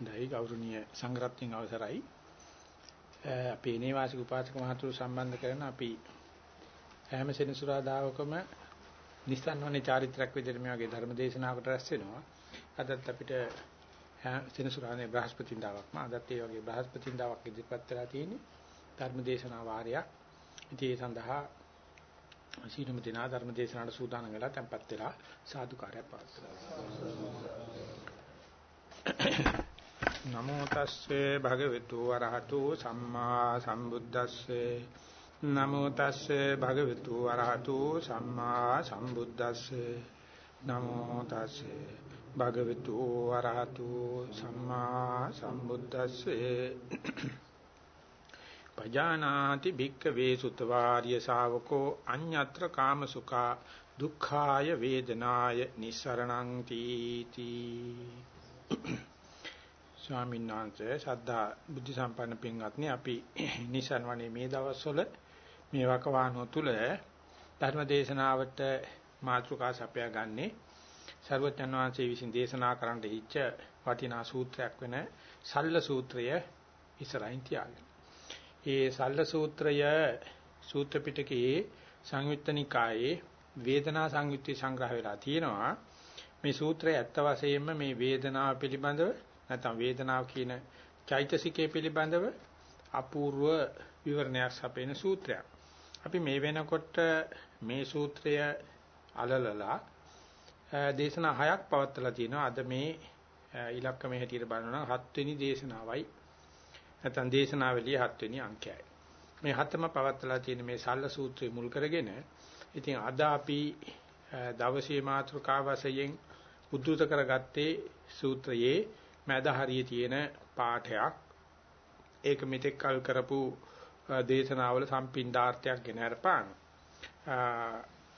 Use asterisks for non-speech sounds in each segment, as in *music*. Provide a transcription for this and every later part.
හොඳයි ගෞරවනීය සංඝරත්නයන් අවසරයි. අපේ නේවාසික උපාසක මහතුරු සම්බන්ධ කරන අපි හැම සෙනසුරාදාවකම නිස්සන්වනේ චාරිත්‍රාක් විදිහට මේ වගේ ධර්ම දේශනාවකට රැස් වෙනවා. අදත් අපිට සෙනසුරානේ බ්‍රහස්පතින්දාවක්ම අදත් ඒ වගේ බ්‍රහස්පතින්දාවක් ඉදිරිපත් වෙලා තියෙන්නේ ධර්ම දේශනා වාරයක්. ඉතින් ඒ සඳහා සීලම දිනා ධර්ම දේශනාවට සූදානම් වෙලා tempත් වෙලා සාදුකාරයක් පවත්වනවා. නමෝ තස්සේ භගවතු වරහතු සම්මා සම්බුද්දස්සේ. නමෝ තස්සේ භගවතු වරහතු සම්මා සම්බුද්දස්සේ. නමෝ තස්සේ භගවතු වරහතු සම්මා සම්බුද්දස්සේ. පජානාති භික්ඛවේ සුතවාර්ය ශාවකෝ අඤ්ඤත්‍ර කාමසුඛා දුක්ඛාය වේදනාය නිස්සරණං තීති. ස්වාමීන් වහන්සේ ශ්‍රද්ධා බුද්ධ සම්පන්න පින්වත්නි අපි *clears throat* නිසන් වනේ මේ දවස්වල මේ වකවානුව තුල ධර්ම දේශනාවට මාතෘකා සපයා ගන්නේ සර්වඥාන් වහන්සේ විසින් දේශනා කරන්න ඉච්ඡ වටිනා සූත්‍රයක් වෙන සල්ල සූත්‍රය ඉස්සරහින් තියාගෙන. ඒ සල්ල සූත්‍රය සූත්‍ර පිටකයේ සංයුත්ත නිකායේ වේදනා සංයුත්තේ සංග්‍රහ වෙලා තියෙනවා. මේ සූත්‍රය ඇත්ත වශයෙන්ම මේ වේදනාව පිළිබඳව නැත්නම් වේදනාව කියන චෛතසිකය පිළිබඳව අපූර්ව විවරණයක් සපයන සූත්‍රයක්. අපි මේ වෙනකොට මේ සූත්‍රය අලලලා දේශනා හයක් පවත්වලා තිනවා. අද මේ ඉලක්කමේ හැටියට බලනවා නම් හත්වෙනි දේශනාවයි නැත්නම් දේශනාවලිය හත්වෙනි අංකයයි. මේ හතම පවත්වලා තියෙන මේ සල්ල සූත්‍රය මුල් කරගෙන ඉතින් අද අපි දවසේ මාතෘකාව වශයෙන් උද්දුත කරගත්තේ සූත්‍රයේ මැද හරියේ තියෙන පාඨයක් ඒක මෙතෙක් කල් කරපු දේශනාවල සම්පින්ඩාර්ථයක් ගෙන අරපාන.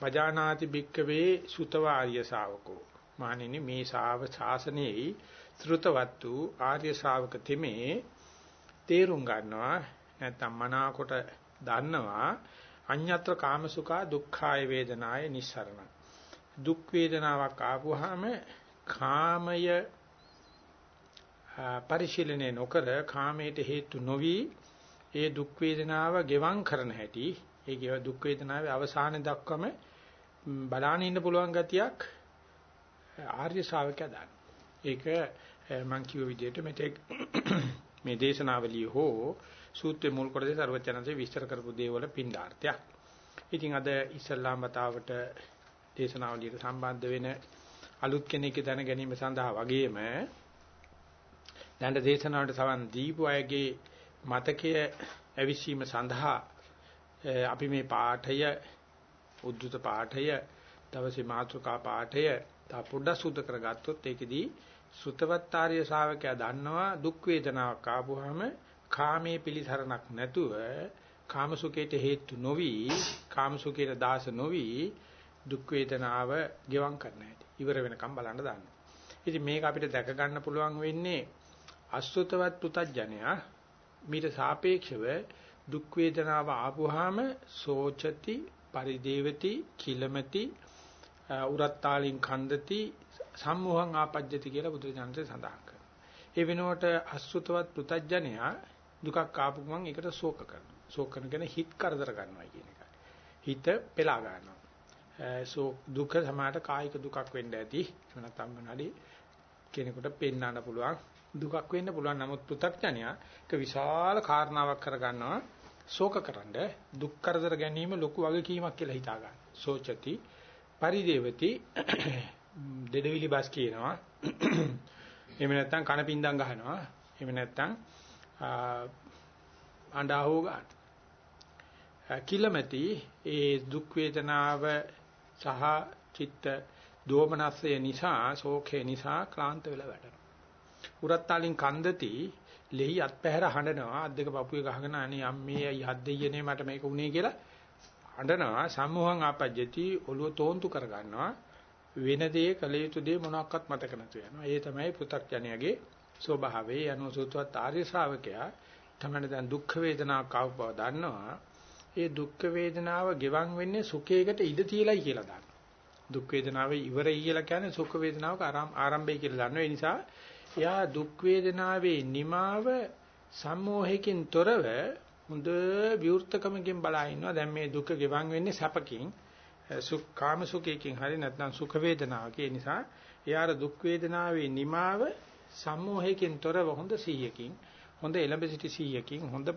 පජානාති භික්කවේ සුතව ආර්ය ශාවකෝ. මානිනි මේ ශාව ශාසනයේ ශ්‍රුතවත්තු ආර්ය ශාවක තෙමේ තේරුම් ගන්නවා නැත්නම් මනාකොට දන්නවා අඤ්ඤත්‍ර කාමසුඛා දුක්ඛාය වේදනාය නිස්සරණ. දුක් වේදනාවක් ආපුවාම කාමය පරිශීලනය නොකර කාමයට හේතු නොවි ඒ දුක් වේදනාව ගෙවම් කරන හැටි ඒ දුක් වේදනාවේ අවසාන දක්වම බලාගෙන ඉන්න පුළුවන් ගතියක් ආර්ය ශ්‍රාවකයා දාන. ඒක මම කිව්ව විදිහට මෙතෙක් *coughs* මේ දේශනාවලිය හෝ සූත්‍රයේ මුල් කොටසේ ਸਰවචනන්සේ විස්තර කරපු දේවල පින්ඩාර්ථයක්. ඉතින් අද ඉස්ලාම් මතාවට දේශනාවලියට සම්බන්ධ වෙන අලුත් කෙනෙක් දැන ගැනීම සඳහා වගේම දැන් දේශනාවට සවන් දීපු අයගේ මතකය ඇවිසීම සඳහා අපි මේ පාඨය උද්දුත පාඨය දවසේ මාතෘකා පාඨය තා පොඩ්ඩක් සුද්ධ කරගත්තොත් ඒකෙදී සුතවත්තාරිය ශාවකයා දන්නවා දුක් වේදනාවක් ආපුවාම කාමයේ පිළිසරණක් නැතුව කාමසුඛයට හේතු නොවි කාමසුඛයට දාස නොවි දුක් වේදනාව ගෙවම් කරන්න හැටි ඉවර වෙනකම් බලන්න දාන්න. ඉතින් මේක අපිට දැක ගන්න පුළුවන් වෙන්නේ අසුතවත් පුතඥයා මීට සාපේක්ෂව දුක් වේදනාව ආපුවාම සෝචති පරිදේවති කිලමති උරත්තාලින් කන්දති සම්මෝහං ආපජ්ජති කියලා බුදුරජාණන්සේ සඳහන් කරනවා. ඒ වෙනුවට අසුතවත් පුතඥයා දුකක් ආපු ගමන් ඒකට ශෝක කරනවා. ශෝක කරන හිත කරදර ගන්නවා කියන එකයි. හිත පෙලා ගන්නවා. සෝ දුක සමාට කායික දුකක් වෙන්න ඇති. එහෙම නැත්නම් මොනවාරි කෙනෙකුට පෙන්වන්න පුළුවන් දුකක් වෙන්න පුළුවන් නමුත් පෘථග්ජනයා ඒක විශාල කාරණාවක් කරගන්නවා ශෝකකරනද දුක් කරදර ගැනීම ලොකු වගකීමක් කියලා හිතා ගන්න. සෝචති පරිදේවති *clears throat* දෙදවිලි බස් කියනවා. *clears throat* එහෙම නැත්නම් කන පින්දම් ගහනවා. එහෙම නැත්නම් අඬා හො ගන්න. කිලමැති ඒ දුක් වේදනාව සහ චිත්ත දෝමනස්සය නිසා ශෝකේ නිසා ක්ලාන්ත වෙලා වැටෙනවා. උරත්තාලින් කන්දති ලෙහි අත්පැහැර හඬනවා අත් දෙක පපුවේ ගහගෙන අනේ අම්මේ අයි හත් දෙයියනේ මට මේක උනේ කියලා හඬනවා. සම්මෝහං ආපජ්ජති ඔළුව තෝන්තු කර ගන්නවා වෙන දේ කළ යුතු දේ මොනක්වත් මතක නැතු වෙනවා. ඒ තමයි පෘථග්ජනයාගේ ස්වභාවය. අනුසුතවත් ආර්ය ශ්‍රාවකයා තමයි දැන් දුක් වේදනාවක් ආව බව දන්නවා. ඒ දුක් වේදනාව ගෙවන් වෙන්නේ සුඛයකට ඉඩ තියලයි කියලා දන්නවා. දුක් වේදනාවේ ඉවරයි කියලා කියන්නේ සුඛ වේදනාවක ආරම්භය කියලා දන්නවා. ඒ නිසා එයා දුක් වේදනාවේ නිමාව සම්මෝහයෙන් තොරව හොඳ විවෘතකමකින් බලා ඉන්නවා. දැන් මේ දුක ගෙවන් වෙන්නේ සැපකින්, සුඛ කාම සුඛයෙන් හරි නැත්නම් සුඛ වේදනාවක. ඒ නිසා එයාට දුක් වේදනාවේ නිමාව සම්මෝහයෙන් තොරව හොඳ සීයකින්, හොඳ එළඹ සිටි සීයකින්, හොඳ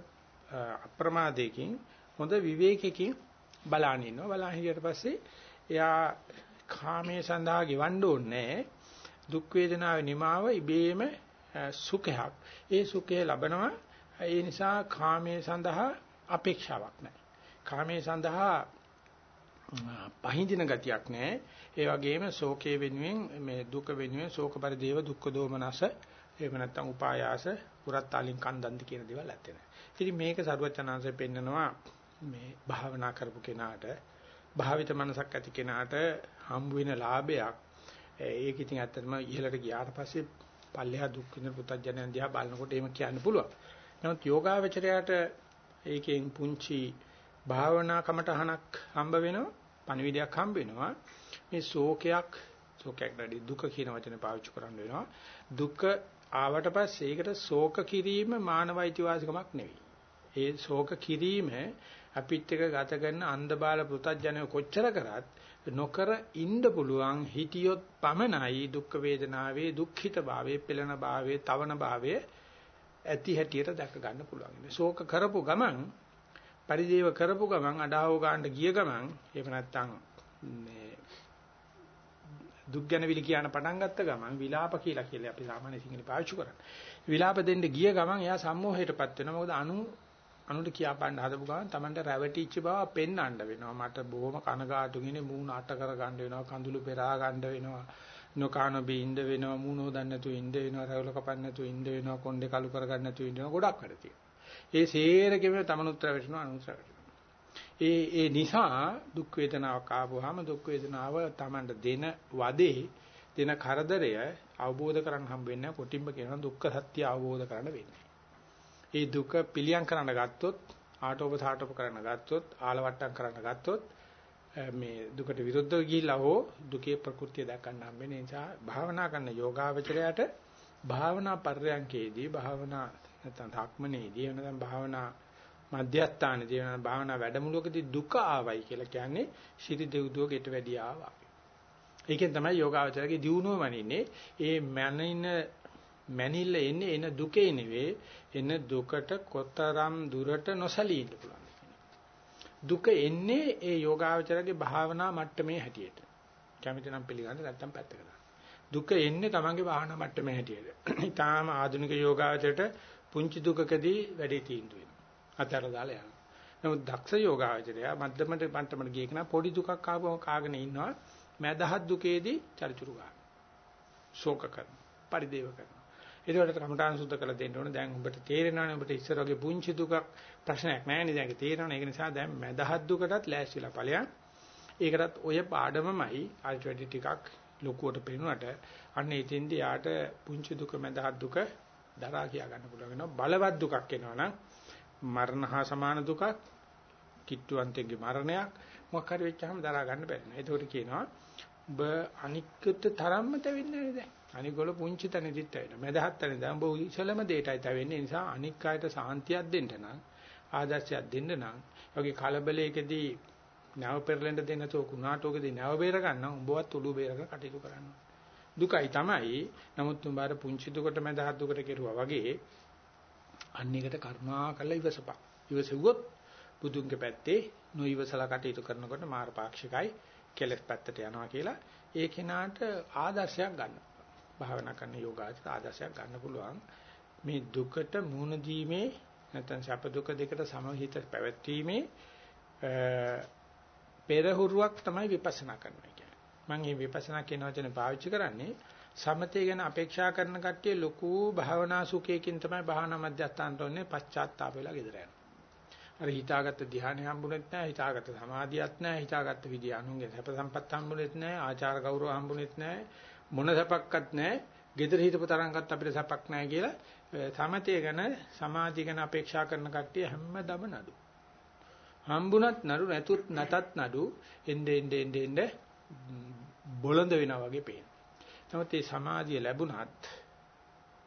අප්‍රමාදයකින්, හොඳ විවේකයකින් බලාන ඉන්නවා. බලාන හිටියට පස්සේ එයා කාමයේ සඳහා ගෙවන්න ඕනේ දුක් වේදනාවේ නිමාව ඉබේම සුඛයක්. ඒ සුඛය ලබනවා. ඒ නිසා කාමයේ සඳහා අපේක්ෂාවක් නැහැ. කාමයේ සඳහා පහඳින ගතියක් නැහැ. ඒ වගේම ශෝකයේ වෙනුවෙන් මේ දුක වෙනුවෙන් ශෝක පරිදේව දුක්ඛ දෝමනස එහෙම නැත්නම් උපායාස පුරත්තාලින් කන්දන්ති කියන දේවල් ඇත්තේ නැහැ. ඉතින් මේක සරුවචනාංශයෙන් පෙන්නනවා මේ භාවනා කරපු කෙනාට භාවිත මනසක් ඇති කෙනාට හම්බ වෙන ලාභයක් ඒක ඉතින් ඇත්තටම ඉහළට ගියාට පස්සේ පල්ලෙහා දුක් විඳින පුතඥයන් දිහා බලනකොට එහෙම කියන්න පුළුවන්. නමුත් යෝගාවචරයට ඒකෙන් පුංචි භාවනා කමටහනක් හම්බ වෙනවා, පණිවිඩයක් හම්බ වෙනවා. මේ ශෝකයක්, ශෝකයක් නැඩි දුක කියන වචනේ පාවිච්චි කරන්න වෙනවා. දුක ආවට පස්සේ ඒකට ශෝක කිරීම මානවයිති වාසිකමක් නෙවෙයි. ඒ ශෝක කිරීම අපිත් එක ගත කරන අන්ධබාල පෘතජනය කොච්චර කරත් නොකර ඉන්න පුළුවන් හිතියොත් පමණයි දුක් වේදනාවේ දුක්ඛිත භාවයේ පෙළෙන භාවයේ තවන භාවයේ ඇති හැටියට දැක ගන්න පුළුවන්. ශෝක කරපු ගමන් පරිදේව කරපු ගමන් අඩාව ගන්න ගිය ගමන් එහෙම නැත්නම් මේ දුක් ගැන විලි කියන පටන් ගත්ත ගමන් විලාප කියලා කියලා අපි සාමාන්‍ය සිංහලේ පාවිච්චි කරන්නේ. විලාප දෙන්න ගිය ගමන් එයා සම්මෝහයටපත් වෙනවා. මොකද අනු අනුන්ට කියා පාන්න හදපු ගමන් Tamanට රැවටිච්ච බව පෙන්වන්න වෙනවා. මට බොහොම කනගාටුගෙන මූණ අට කර ගන්න වෙනවා. කඳුළු පෙරා ගන්න වෙනවා. නොකාන බින්ද වෙනවා. මූණ හොදන්න නැතුව ඉන්න වෙනවා. රැවල කපන්න නැතුව ඉන්න වෙනවා. කොණ්ඩේ කළු කර ගන්න නැතුව ඉන්න වෙනවා. ගොඩක් වැඩ තියෙනවා. ඒ සේරකෙම Tamanut රැවටෙනවා අනුත් රැවටෙනවා. ඒ ඒ නිසා දුක් වේදනාවක් ආවොහම දුක් වේදනාව Tamanට දෙන වදේ දෙන කරදරය අවබෝධ කරගන්න හම්බ වෙන්නේ කොටිම්බ කියන දුක්ඛ සත්‍ය අවබෝධ කරගන්න වෙන්නේ. ඒ දුක පිළියම් කරන්න ගත්තොත් ආටෝප සාටෝප කරන්න ගත්තොත් ආලවට්ටම් කරන්න ගත්තොත් මේ දුකට විරුද්ධව ගිහිල්ලා හෝ දුකේ ප්‍රകൃතිය දක්වන්න හම්බෙන නිසා භාවනා කරන යෝගාවචරයට භාවනා පර්යංකේදී භාවනා නැත්නම් ධක්මනේදී නැත්නම් භාවනා මධ්‍යස්ථානදී වෙන භාවනා වැඩමුළුවකදී දුක ආවයි කියලා කියන්නේ ශිරි දෙව්දුවකට වැඩි ආවා. ඒකෙන් තමයි යෝගාවචරයේ දියුණුව මනින්නේ. ඒ මනින මැනිල්ල එන්නේ එන දුකේ නෙවෙයි එන දුකට කොතරම් දුරට නොසලී ඉන්න පුළුවන්. දුක එන්නේ ඒ යෝගාවචරගේ භාවනා මට්ටමේ හැටියට. කැමති නම් පිළිගන්න නැත්නම් පැත්තකට දාන්න. දුක එන්නේ තමන්ගේ භාවනා මට්ටමේ හැටියට. *clears throat* ඊටාම ආධුනික යෝගාවචරයට පුංචි දුකකදී වැඩි තීන්දුව වෙනවා. අතර දාලා යනවා. නමුත් දක්ෂ යෝගාවචරය මධ්‍යමට මට්ටමට ගිය කෙනා පොඩි දුකක් ආවම කාගෙන ඉන්නවා. මැදහත් දුකේදී චරිචුරු ගන්න. ශෝක කරන, පරිදේව කරන. ඒකට කමඨාන් සුද්ධ කරලා දෙන්න ඕනේ. දැන් උඹට තේරෙනවනේ උඹට ඉස්සර වගේ පුංචි දුකක් ප්‍රශ්නයක් නැහැ නේද? ඒක තේරෙනවනේ. ඒක නිසා දැන් මැදහත් දුකටත් ලෑස්තිලා ඵලයන්. ඒකටත් ඔය පාඩමමයි ආයෙත් වැඩි ටිකක් ලොකුවට පේනුවට අන්න එතෙන්දී යාට පුංචි දුක මැදහත් දුක දරා කියා ගන්න පුළුවන් වෙනවා. බලවත් දුකක් එනවනම් මරණ හා සමාන දුකක්, කිට්ටුවන්තෙක්ගේ මරණයක් මොකක් හරි වෙච්චාම දරා ගන්න බැහැ. ඒකට කියනවා ඔබ අනික්කත තරම්ම තෙවෙන්නේ නැහැ දැන්. අනිගොල්ල පුංචි තැනදිත් ඇවිල්ලා. මැදහත් තැන දැන් ඔබ ඉසලම දෙයටයි තවෙන්නේ. නිසා අනික් අයට සාන්තියක් දෙන්න නම් ආදර්ශයක් දෙන්න නම් යෝගී කලබලයකදී නැව පෙරලෙන්න දෙන්න තෝ කුණාටෝකදී නැව බේර ගන්න උඹවත් උළු බේරගෙන කටයුතු කරන්න. දුකයි තමයි. නමුත් උඹ අර පුංචි දුකට මැදහත් දුකට කෙරුවා වගේ අන්නේකට කරුණා කරලා ඉවසපන්. ඉවසුවොත් බුදුන්ගේ පැත්තේ නොඉවසලා කටයුතු කරනකොට මාර පාක්ෂිකයි කෙලස් පැත්තට යනවා කියලා ඒ කෙනාට ආදර්ශයක් ගන්න. භාවනා කරන යෝගාචර ආදර්ශයක් ගන්න පුළුවන්. මේ දුකට මුහුණ දීමේ නැත්නම් සැප දුක දෙකට සමහිත පැවැත්වීමේ පෙරහුරුවක් තමයි විපස්සනා කරනවා කියන්නේ. මම මේ විපස්සනා කියන වචනේ පාවිච්චි කරන්නේ සමතේ ගැන අපේක්ෂා කරන කට්ටිය ලොකු භාවනා සුඛයකින් තමයි භාවනා මධ්‍යස්ථානට ඔන්නේ පශ්චාත්තාප වෙලා ගෙදර යනවා. අර හිතාගත්ත ධ්‍යානෙ හම්බුනේත් නැහැ, හිතාගත්ත සමාධියක් නැහැ, හිතාගත්ත විදිය අනුන්ගේ සැප සම්පත් හම්බුනේත් නැහැ, ආචාර ගෞරව හම්බුනේත් නැහැ, මොන සැපක්වත් නැහැ. gedara හිටපු තරම්වත් අපිට සැපක් නැහැ කියලා සමතය ගැන සමාධිය ගැන අපේක්ෂා කරන කට්ටිය හැමදම නඩු. හම්බුණත් නඩු නැතුත් නැතත් නඩු එnde ende ende ende බොළඳ වෙනා වගේ පේන. නමුත් මේ සමාධිය ලැබුණත්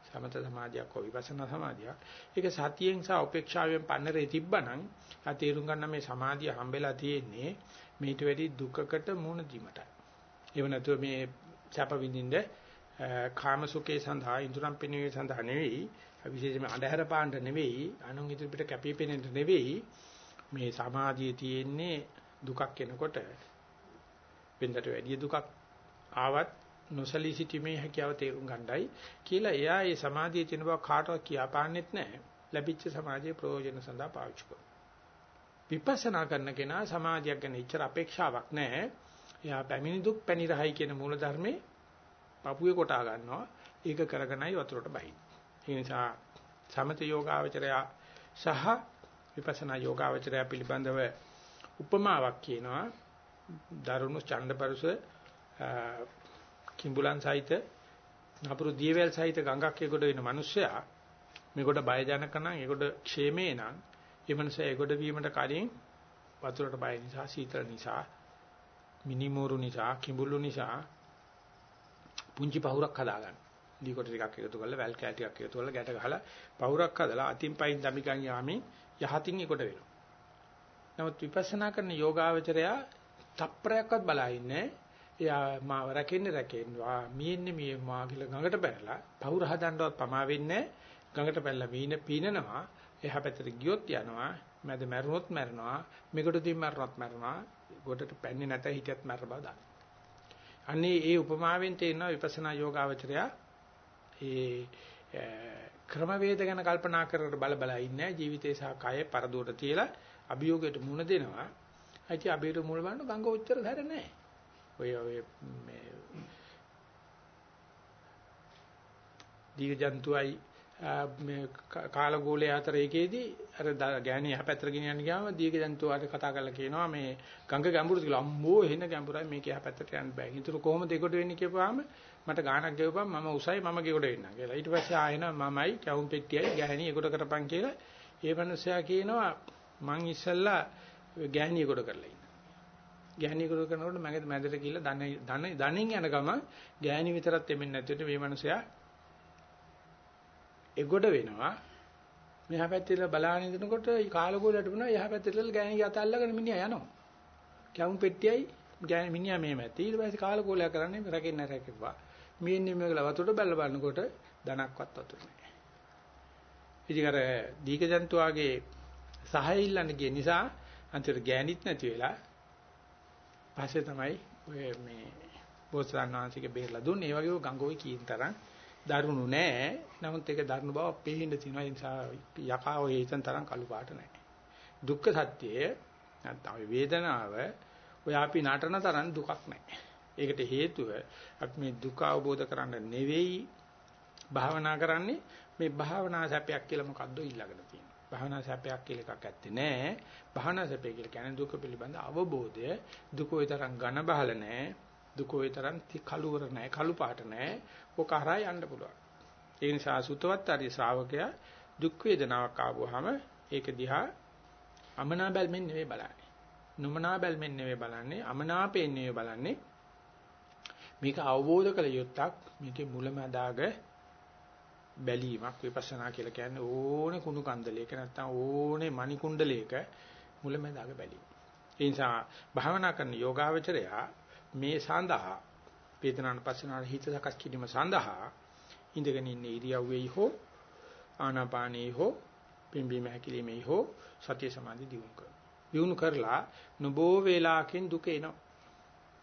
සමත සමාධියක් හෝ විපස්සනා සමාධියක්. ඒක සතියෙන් සහ උපේක්ෂාවෙන් පන්නරේ තිබ්බනම් ආ තේරුම් ගන්න මේ සමාධිය හම්බෙලා තියෙන්නේ මේට වැඩි දුකකට මුහුණ දීමටයි. ඒව නැතුව මේ සැප විඳින්න කාම සුඛේ සඳහා ඉඳුරම් පිනවීම සඳහා නෙවෙයි විශේෂයෙන්ම අඳුර පාණ්ඩ නෙවෙයි අනුන් ඉදිරියට කැපිපෙනෙන්න නෙවෙයි මේ සමාධියේ තියෙන්නේ දුකක් එනකොට. වෙනදට වැඩි දුකක් ආවත් නොසලී සිටීමේ හැකියාව තේරුම් ගන්නයි කියලා එයා ඒ සමාධියේ තියෙන බව කාටවත් කියාපාන්නෙත් නැහැ. ලැබිච්ච සමාධියේ ප්‍රයෝජන සඳහා පාවිච්චි කරනවා. විපස්සනා කරන කෙනා සමාධියක් ගැන ඉච්චර අපේක්ෂාවක් නැහැ. එයා පැමිණි දුක් පැණි රහයි කියන මූල ධර්මේ පපුවේ කොටා ගන්නවා. ඒක කරගෙනයි වතුරට බහින්නේ ඒ නිසා සමත යෝගාවචරය සහ විපස්සනා යෝගාවචරය පිළිබඳව උපමාවක් කියනවා. දරුණු ඡණ්ඩපරුස කිඹුලන් සහිත නපුරු දියවැල් සහිත ගඟක් ඒකට වෙන මිනිස්සයා මේකට බය ජනක නම් ඒකට ക്ഷേමේ නම් ඒ මනුස්සයා ඒකට වීමට කලින් වතුරට බය නිසා සීතල නිසා මිනිමෝරු නිසා කිඹුලු නිසා පුංචි පහුරක් හදාගන්න. දී කොට ටිකක් එකතු කරලා වැල් කෑ ටිකක් එකතු කරලා ගැට ගහලා පහුරක් හදලා අතින් පයින් දමිකන් යාමින් යහතින් එකට වෙනවා. නමුත් විපස්සනා කරන යෝගාවචරයා තප්පරයක්වත් බලා ඉන්නේ එයා මාව රැකෙන්න රැකෙන්නවා මීන්නේ මී මා කියලා ගඟට බැනලා පහුර හදන්නවත් පමා වෙන්නේ ගඟට බැලලා මීන පීනනවා. එහා පැත්තට ගියොත් යනවා. මැද මැරුණොත් මැරෙනවා. මේකට දින් මැරුණොත් මැරෙනවා ගොඩට පැන්නේ නැත හිටියත් මැර බව දාන්න. අන්නේ ඒ උපමාවෙන් තේරෙනවා විපස්සනා යෝගාවචරයා ඒ ක්‍රමවේද ගැන කල්පනා කර බල බල ඉන්නේ ජීවිතේ සහ කය පරදුවට තියලා අභියෝගයට මුහුණ දෙනවා. ඇයි අභියට මුල බලන්න ගංග උච්චර හැර නැහැ. ඔය ඔය මේ දීග ජන්තුවයි මේ කාලගෝලයේ අතර එකේදී අර ගෑණි යහපැත්තට ගෙනියන්න ගියාම දීග ජන්තුවාට කතා කරලා කියනවා මේ ගංග ගැඹුරුද කියලා අම්මෝ එහෙන ගැඹුරයි මේක යහපැත්තට යන්න බෑ. ඊටු කොහොමද ඒකට වෙන්නේ කියපුවාම මට ගානක් ගෙවපන් මම උසයි මම ගෙවඩ වෙන්නම් කියලා. ඊට පස්සේ ආයෙන මමයි කවුම් පෙට්ටියයි ගෑණි ඒකට කරපන් කියලා. ඒ මනුස්සයා කියනවා මං ඉස්සල්ලා ගෑණි ඒකට කරලා ඉන්න. ගෑණි ඒකට කරනකොට මගේ මැදට ගිහිල්ලා ධන ධන ධනින් යන ගම ගෑණි විතරක් එමින් නැතුවට මේ මනුස්සයා එගොඩ වෙනවා. මෙහා පැත්තේ බලාගෙන ඉඳනකොට කාලගෝලයට වෙනවා එහා පැත්තේ ගෑණි යත අල්ලගෙන මිනිහා යනවා. කැවුම් පෙට්ටියයි ගෑණි මිනිහා මේ මැත්තේ ඊට පස්සේ කාලගෝලයක් කරන්නේ රැකෙන්න රැකෙපුවා. මේන්නේ මේකල වතුරට බැල බලනකොට ධනක්වත් වතුර නැහැ. ඉතින් අර දීක ජන්තුවාගේ සහය ඉල්ලන්න ගිය නිසා අන්තිමට ගෑණිත් නැති වෙලා පස්සේ තමයි ඔය මේ බෝසත්ණන්සික බේරලා දුන්නේ. ඒ වගේ ගංගෝයි කීන තරම් දරුණු නෑ. නමුත් ඒක දරුණු බව පේන්න තියෙනවා. ඒ නිසා යකා ඔය හිතන තරම් කළු පාට නෑ. දුක්ඛ සත්‍යය නැත්නම් වේදනාව ඔය අපි නටන තරම් දුකක් නෑ. ඒකට හේතුව අපි මේ දුක අවබෝධ කරගන්න නෙවෙයි භාවනා කරන්නේ මේ භාවනා සැපයක් කියලා මොකද්ද ඊළඟට තියෙනවා. භාවනා සැපයක් කියලා එකක් ඇත්තේ නෑ. භාවනා සැපය කියලා කියන්නේ දුක පිළිබඳ අවබෝධය දුක ওই තරම් ඝන බහල නෑ. දුක ওই තරම් කළුවර නෑ. කළු පාට නෑ. ඔක හරහා යන්න පුළුවන්. ඒ නිසා සුතවත් ආර්ය ශ්‍රාවකයා දුක් වේදනාවක් ආවොහම ඒක දිහා අමනා බැල්මෙන් නෙවෙයි බලන්නේ. නුමනා බැල්මෙන් නෙවෙයි බලන්නේ. අමනාපෙන් නෙවෙයි බලන්නේ. මේක අවබෝධ කළ යුත්තක් මේකේ මුලමදාග බැලීමක් විපස්සනා කියලා කියන්නේ ඕනේ කුණු කන්දලයක නැත්නම් ඕනේ මණි කුණ්ඩලයක මුලමදාග බැලීම. ඒ නිසා භාවනා කරන යෝගාවචරයා මේ සඳහා වේදනාන පස්සනාට හිත සකස් කිරීම සඳහා ඉඳගෙන ඉන්න ඉරියව්වේ හෝ ආනාපානේ හෝ පිම්බීම හැකිලිමේ හෝ සතිය සමාධි දියුණු කරනවා. දියුණු කරලා නොබෝ වේලාවකින් දුක එනවා.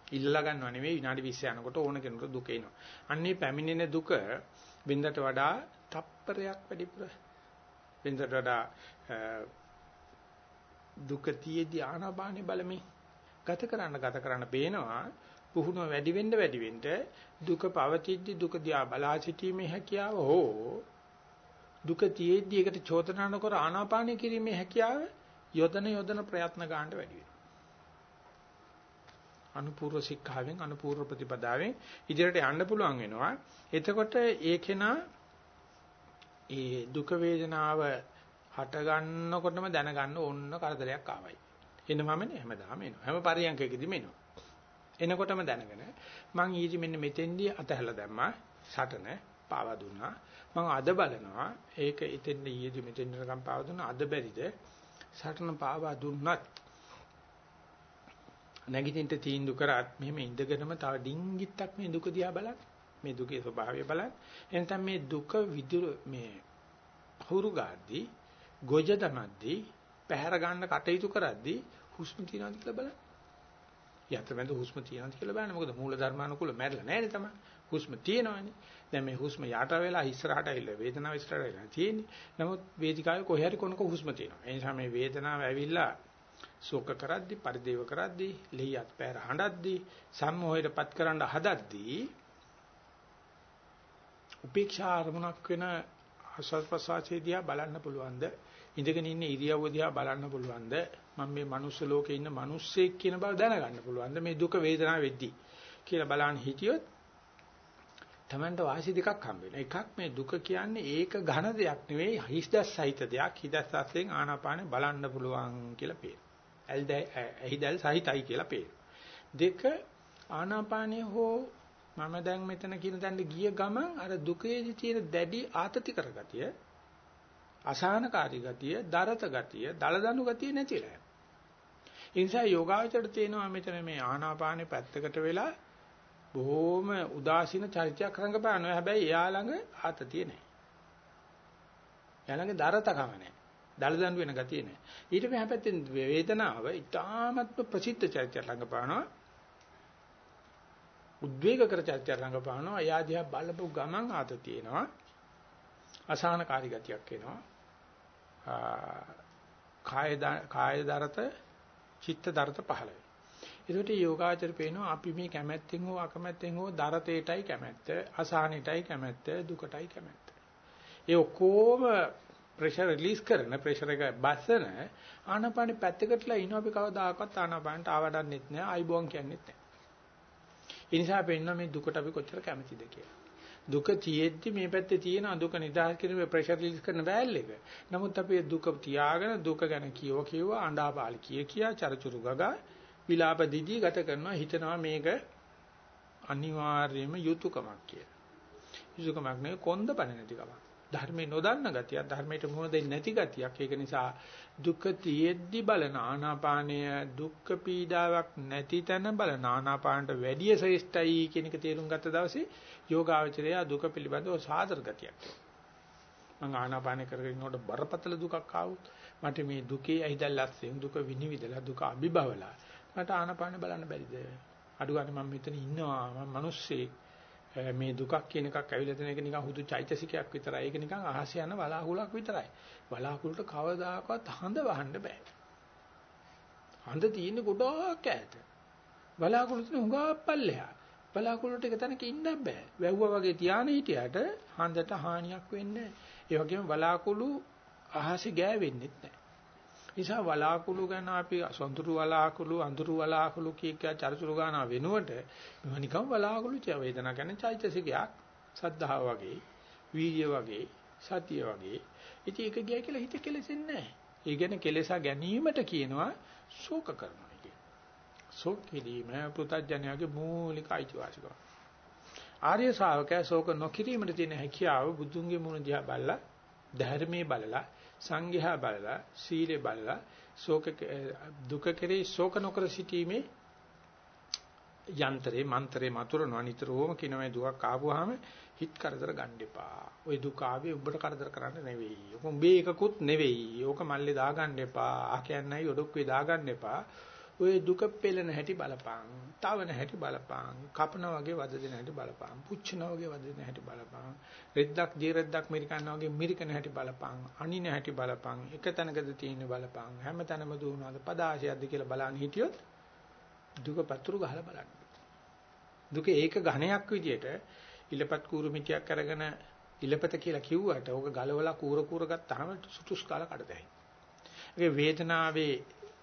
ඉල්ලලා ගන්නව නෙවෙයි විනාඩි 20 යනකොට ඕන කෙනෙකුට දුක එනවා. අන්නේ පැමිණෙන දුක බින්දට වඩා තප්පරයක් වැඩිපුර බින්දට වඩා දුක තියේදී ආනාපානෙ බලමින් ගත කරන්න ගත කරන්න පේනවා පුහුණුව වැඩි වෙන්න වැඩි වෙන්න දුක පවතිද්දි දුක දිහා බලා සිටීමේ හැකියාව හෝ දුක තියේදී ඒකට චෝදනා නොකර ආනාපානෙ කිරීමේ හැකියාව යොදන යොදන ප්‍රයත්න ගන්නට වැඩි වෙනවා අනුපූර්ව ශික්ෂාවෙන් අනුපූර්ව ප්‍රතිපදාවෙන් ඉදිරියට යන්න පුළුවන් වෙනවා. එතකොට ඒකේනා ඒ දුක වේදනාව හට ගන්නකොටම දැනගන්න ඕන්න කරදරයක් ආවයි. එනවමනේ හැමදාම එනවා. හැම පරියන්කෙකදීම එනවා. එනකොටම දැනගෙන මං ඊජි මෙන්න මෙතෙන්දී අතහැලා දැම්මා සටන පාවා දුන්නා. මම අද බලනවා ඒක එතෙන් ඊයේදී මෙතෙන් යනකම් පාවා දුන්නා. අද බැරිද? සටන පාවා දුන්නත් නැගිටින්න තීන්දුව කරත් මෙහෙම ඉඳගෙනම තව ඩිංගිත්තක් මේ දුක දිහා බලන්න. මේ දුකේ ස්වභාවය බලන්න. එනතම් මේ දුක විදුර මේ හුරු ගාද්දී ගොජ දමද්දී පැහැර ගන්න කටයුතු කරද්දී හුස්ම තියනවාද කියලා බලන්න. යතරමෙන්ද හුස්ම තියනවාද කියලා බලන්න. මොකද මූල ධර්මානුකූල මැරෙලා නැහැ නේ තමයි. හුස්ම තියෙනවානේ. දැන් මේ හුස්ම යට වෙලා ඉස්සරහට ඇවිල්ලා වේදනාව ඉස්සරහට ඇවිල්ලා තියෙන්නේ. නමුත් වේදිකාවේ කොහේ හරි කොනක හුස්ම තියෙනවා. ඒ නිසා මේ වේදනාව ඇවිල්ලා ශෝක කරද්දී, පරිදේව කරද්දී, ලෙහියත් පෑර හඬද්දී, සම්මෝහයටපත් කරන්න හදද්දී උපේක්ෂා අරමුණක් වෙන ආස්වාද ප්‍රසආසයේ දිහා බලන්න පුළුවන්ද? ඉඳගෙන ඉන්න ඉරියව්ව දිහා බලන්න පුළුවන්ද? මම මේ මනුස්ස ලෝකේ ඉන්න මිනිස්සෙක් කියන බව දැනගන්න පුළුවන්ද? මේ දුක වේදනාව වෙද්දී කියලා බලන්න හිටියොත් Tamanට වාසි දෙකක් හම්බ වෙනවා. එකක් මේ දුක කියන්නේ ඒක ඝන දෙයක් නෙවෙයි හිස්දස් සහිත දෙයක්. හිස්දස් සහිතෙන් ආනාපානෙ බලන්න පුළුවන් කියලා පේනවා. ඇල්ද ඇහිදල් සහිතයි කියලා පේනවා. දෙක ආනාපානෙ හෝ මම දැන් මෙතන කියන තැනට ගිය ගමන් අර දුකේදී තියෙන දැඩි ආතති කරගතිය අසහනකාරී ගතිය, දරත ගතිය, දලදනු ගතිය නැතිලා යනවා. ඒ නිසා යෝගාවචරයට තේනවා මෙතන මේ ආනාපානේ පැත්තකට වෙලා බොහොම උදාසීන චරිතයක් රඟපානවා. හැබැයි එයා ළඟ ආතතිය නැහැ. එයා ළඟ දරතකම නැහැ. දලදඬු වෙන ගතිය නැහැ. ඊට මෙහා පැත්තෙන් වේදනාව ඉතාමත්ම ප්‍රසිද්ධ චරිතයක් රඟපානවා. උද්වේග කර චරිතයක් රඟපානවා. එයා දිහා බලපු ගමන් ආතතිය එනවා. අසහනකාරී ගතියක් එනවා. කාය කාය දරත චිත්ත දරත පහළ වෙනවා. ඒකට යෝගාචර පේනවා අපි මේ කැමැත්තෙන් හෝ අකමැත්තෙන් හෝ දරතේටයි කැමැත්ත, අසහනෙටයි කැමැත්ත, දුකටයි කැමැත්ත. ඒ ඔක්කොම ප්‍රෙෂර් රිලීස් කරන ප්‍රෙෂර් එක බස්සන ආනාපානෙ පැත්තකටලා ඉනවා අපි කවදාකවත් ආනාපානට ආවඩන්නෙත් නෑ අයිබෝන් කියන්නෙත් නෑ. ඒ නිසා පෙන්න මේ දුකට අපි කොච්චර කැමතිද කියලා. දුක තියෙද්දි මේ පැත්තේ තියෙන දුක නිදහස් කිරීමේ ප්‍රෙෂර් රිලීස් කරන බෑල් එක. නමුත් අපි දුක තියාගෙන දුක ගැන කියව කියව අඬාපාලි කිය කියා චරචුරු ගගා විලාප දිදී ගත කරනවා හිතනවා මේක අනිවාර්යයෙන්ම යුතුයකමක් කියලා. යුතුයකමක් නෙවෙයි කොන්ද පණ නැතිකමක්. ධර්මේ නොදන්න ගතියක් ධර්මයට මුහුණ දෙන්නේ නැති ගතියක්. ඒක නිසා දුක තියෙද්දි බලන ආනාපානය දුක්ඛ පීඩාවක් නැති තැන බලන ආනාපානට වැඩිය ශ්‍රේෂ්ඨයි කියන එක තේරුම් ගත්ත දවසේ යෝගාවචරය දුක පිළිබඳව සාදර ගතියක්. මම ආනාපානය කරගෙන ඉන්නකොට බරපතල දුකක් ආවොත් මට මේ දුකේ ඇහිදල්ලස්සෙන් දුක විනිවිදලා දුක අභිභවලා මට ආනාපානය බලන්න බැරිද? අඩු ගන්න මම මෙතන ඉන්නවා මම මිනිස්සෙක් මේ දුකක් කියන එකක් ඇවිල්ලා තියෙන එක නිකන් හුදු චෛතසිකයක් විතරයි. ඒක නිකන් අහස යන වලාකුලක් විතරයි. වලාකුලට කවදාකවත් හඳ වහන්න බෑ. හඳ තියෙන්නේ ගොඩාක් ඈත. වලාකුළු තියෙන හුඟා පල්ලෙහා. බලාකුළුට එක තැනක ඉන්න බෑ. වැව්වා වගේ තියාන හිටියට හඳට හානියක් වෙන්නේ නැහැ. ඒ වගේම බලාකුළු අහසේ ගෑවෙන්නේ නැහැ. නිසා වලාකුළු ගැන අපි සොඳුරු වලාකුළු අඳුරු වලාකුළු කීක චරිචුරු ගාන වෙනුවට මේවා නිකම් වලාකුළු ච වේදනා ගැන චෛතසිකයක් සද්ධාව වගේ වීර්ය වගේ සතිය වගේ ඉතින් ඒක ගියා කියලා හිත කෙලෙසෙන්නේ නැහැ. ඒ ගැන කෙලෙසා ගැනීමට කියනවා ශෝක කරනවා කියන. ශෝක කිරීම පුතඥයාගේ මූලික අයිතිවාසිකම. ආර්ය ශ්‍රාවකයා ශෝක නොකිරීමට තියෙන හැකියාව බුදුන්ගේ මුණ දිහා බලලා ධර්මයේ බලලා සංඝයා බලලා සීලේ බලලා ශෝක දුක කෙරේ ශෝක නොකර සිටීමේ යන්ත්‍රේ මන්ත්‍රේ මතුරනවා නිතරම කිනවයි දුකක් ආවොහම හිත කරදර ගන්න එපා. ওই දුක ආවේ උඹට කරදර කරන්න නෙවෙයි. ඔක උඹේ එකකුත් නෙවෙයි. ඕක මල්ලේ දාගන්න එපා. ආ කියන්නේ ඔඩොක්කේ දාගන්න එපා. ඔය දුක පෙළෙන හැටි බලපං, තවන හැටි බලපං, කපන වගේ වද දෙන හැටි බලපං, පුච්චන වගේ වද දෙන හැටි බලපං, රෙද්දක් දී රෙද්දක් මිරිකන්න වගේ මිරිකන හැටි බලපං, අනින හැටි බලපං, එක තැනකද තියෙන බලපං, හැම තැනම දුවනවාද පදාශයක්ද කියලා බලන්න හිටියොත් දුක පතුරු ගහලා බලන්න. දුක ඒක ඝණයක් විදියට ඉලපත් කූරු මිටියක් අරගෙන ඉලපත කියලා කිව්වට ඕක ගලවලා කූර කූර ගත්තාම සුටුස් කාලා කඩදැයි. ඒ වේදනාවේ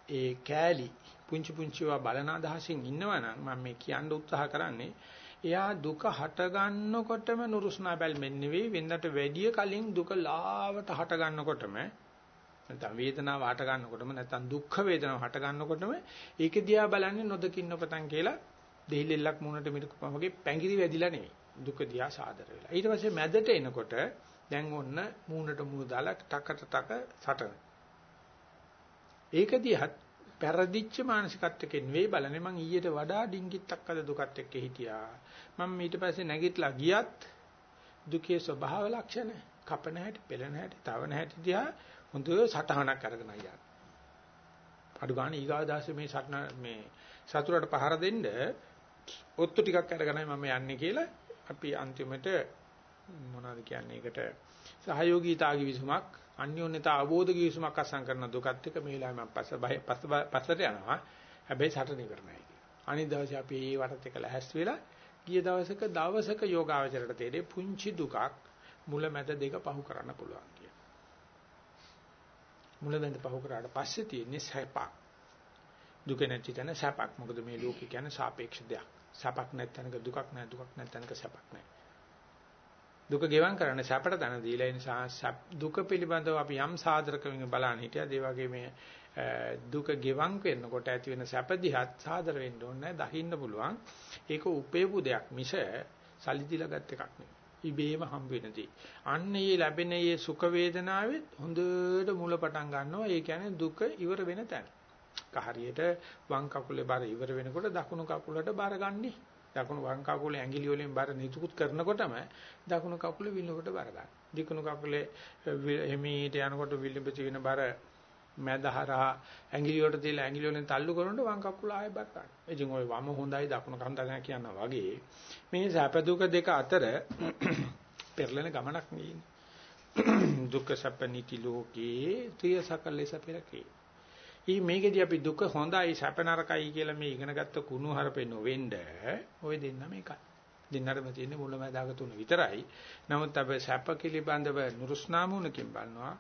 ඒ කෑලි පුංචි පුංචිව බලන අදහසින් ඉන්නවනම් මම මේ කියන්න උත්සාහ කරන්නේ එයා දුක හට ගන්නකොටම නුරුස්නා බැල්මෙන් නෙවෙයි වෙනදට වැඩිය කලින් දුක ලාවට හට ගන්නකොටම නැත්නම් වේදනාව හට ගන්නකොටම නැත්නම් දුක්ඛ වේදනාව හට ගන්නකොටම ඒක දිහා බලන්නේ නොදකින් නොපතන් කියලා දෙහිලෙල්ලක් මුණට මිරිකුපම වගේ පැංගිරි වැදිලා නෙවෙයි දුක දිහා සාදර වෙලා. ඊට පස්සේ මැදට එනකොට දැන් ඔන්න මූණට මූණ දාලා ටකට ටක සටන. ඒක දිහත් පෙරදිච්ච මානසිකත්වයකින් වෙයි බලන්නේ මං ඊට වඩා ඩිංගිත්තක් අද දුකත් එක්ක හිටියා. මම ඊට පස්සේ නැගිටලා ගියත් දුකේ ස්වභාව ලක්ෂණ කපන හැටි, පෙළෙන හැටි, තවන හැටි දිහා හොඳ සටහනක් අරගෙන යනවා. අඩු ගන්න ඊගාදාසේ මේ සටන මේ සතුරට පහර දෙන්න ඔත්තු ටිකක් අරගෙනයි මම යන්නේ කියලා අපි අන්තිමට මොනවද කියන්නේ ඒකට සහයෝගීතාවගේ විසුමක් අන්‍යෝන්‍යතා අවබෝධ කිවිසුමක් අසං කරන දුකත් එක්ක මේ වෙලාවේ මම පස්ස බය පස්සට යනවා හැබැයි සටන ඉවර නැහැ කියලා. අනිත් දවසේ අපි ඒ වටත් එක ලැහැස් වෙලා ගිය දවසක දවසක යෝගාවචරයට තේරෙයි පුංචි දුකක් මුල මැද දෙක පහු කරන්න පුළුවන් කියලා. මුල මැද පහු කරාට පස්සේ තියෙන්නේ සැපක්. දුක නැති තැන සැපක්. මොකද මේ ලෝකේ කියන්නේ සාපේක්ෂ දෙයක්. සැපක් නැත්නම්ක දුකක් නැහැ දුකක් නැත්නම්ක සැපක් නැහැ. දුක ගෙවම් කරන්න සැපට දන දීලා ඒ නිසා දුක පිළිබඳව අපි යම් සාධරකමින් බලන්න හිටියද ඒ වගේ මේ දුක ගෙවම් වෙනකොට ඇති වෙන සැප දිහත් සාදර වෙන්න ඕනේ දහින්න පුළුවන්. ඒක උපේපු දෙයක් මිස සල්ලි දීලා ගත් එකක් නෙවෙයි. ඉබේම හම්බ වෙනදී අන්න ඒ ලැබෙන මේ සුඛ වේදනාවේ හොඳට මුල පටන් ගන්නවා. ඒ කියන්නේ දුක ඉවර වෙන තැන. හරියට වම් කකුලේ බර ඉවර වෙනකොට දකුණු කකුලට බර ගන්නේ. දකුණු වම් කකුලේ ඇඟිලි වලින් බර නිතුකුත් කරනකොටම දකුණු කකුලේ විලුඹට බර ගන්න. දකුණු කකුලේ එමීට යනකොට විලුඹ තියෙන බර මැදහරහා ඇඟිලි වලට තියලා ඇඟිලි වලින් තල්ලු කරනකොට වම් කකුල ආයෙ බර ගන්න. ඉතින් ওই වම හොඳයි දකුණු කන්දගෙන කියනවා වගේ මේ සැප දුක දෙක අතර *clears throat* පෙරලෙන ගමනක් නෙන්නේ. *clears throat* දුක්ඛ සැප නිති ලෝකේ ත්‍රිය සකලෙස පෙරකේ. ඊ මේකෙදි අපි දුක හොඳයි සැප නරකයි කියලා මේ ඉගෙනගත්ත කුණු හරපේ නොවෙන්න ওই දෙන්නම එකයි. දෙන්නටම තියෙන්නේ මුලමදාග තුන විතරයි. නමුත් අපි සැප පිළිබඳව නුරුස්නාමුණකින් බලනවා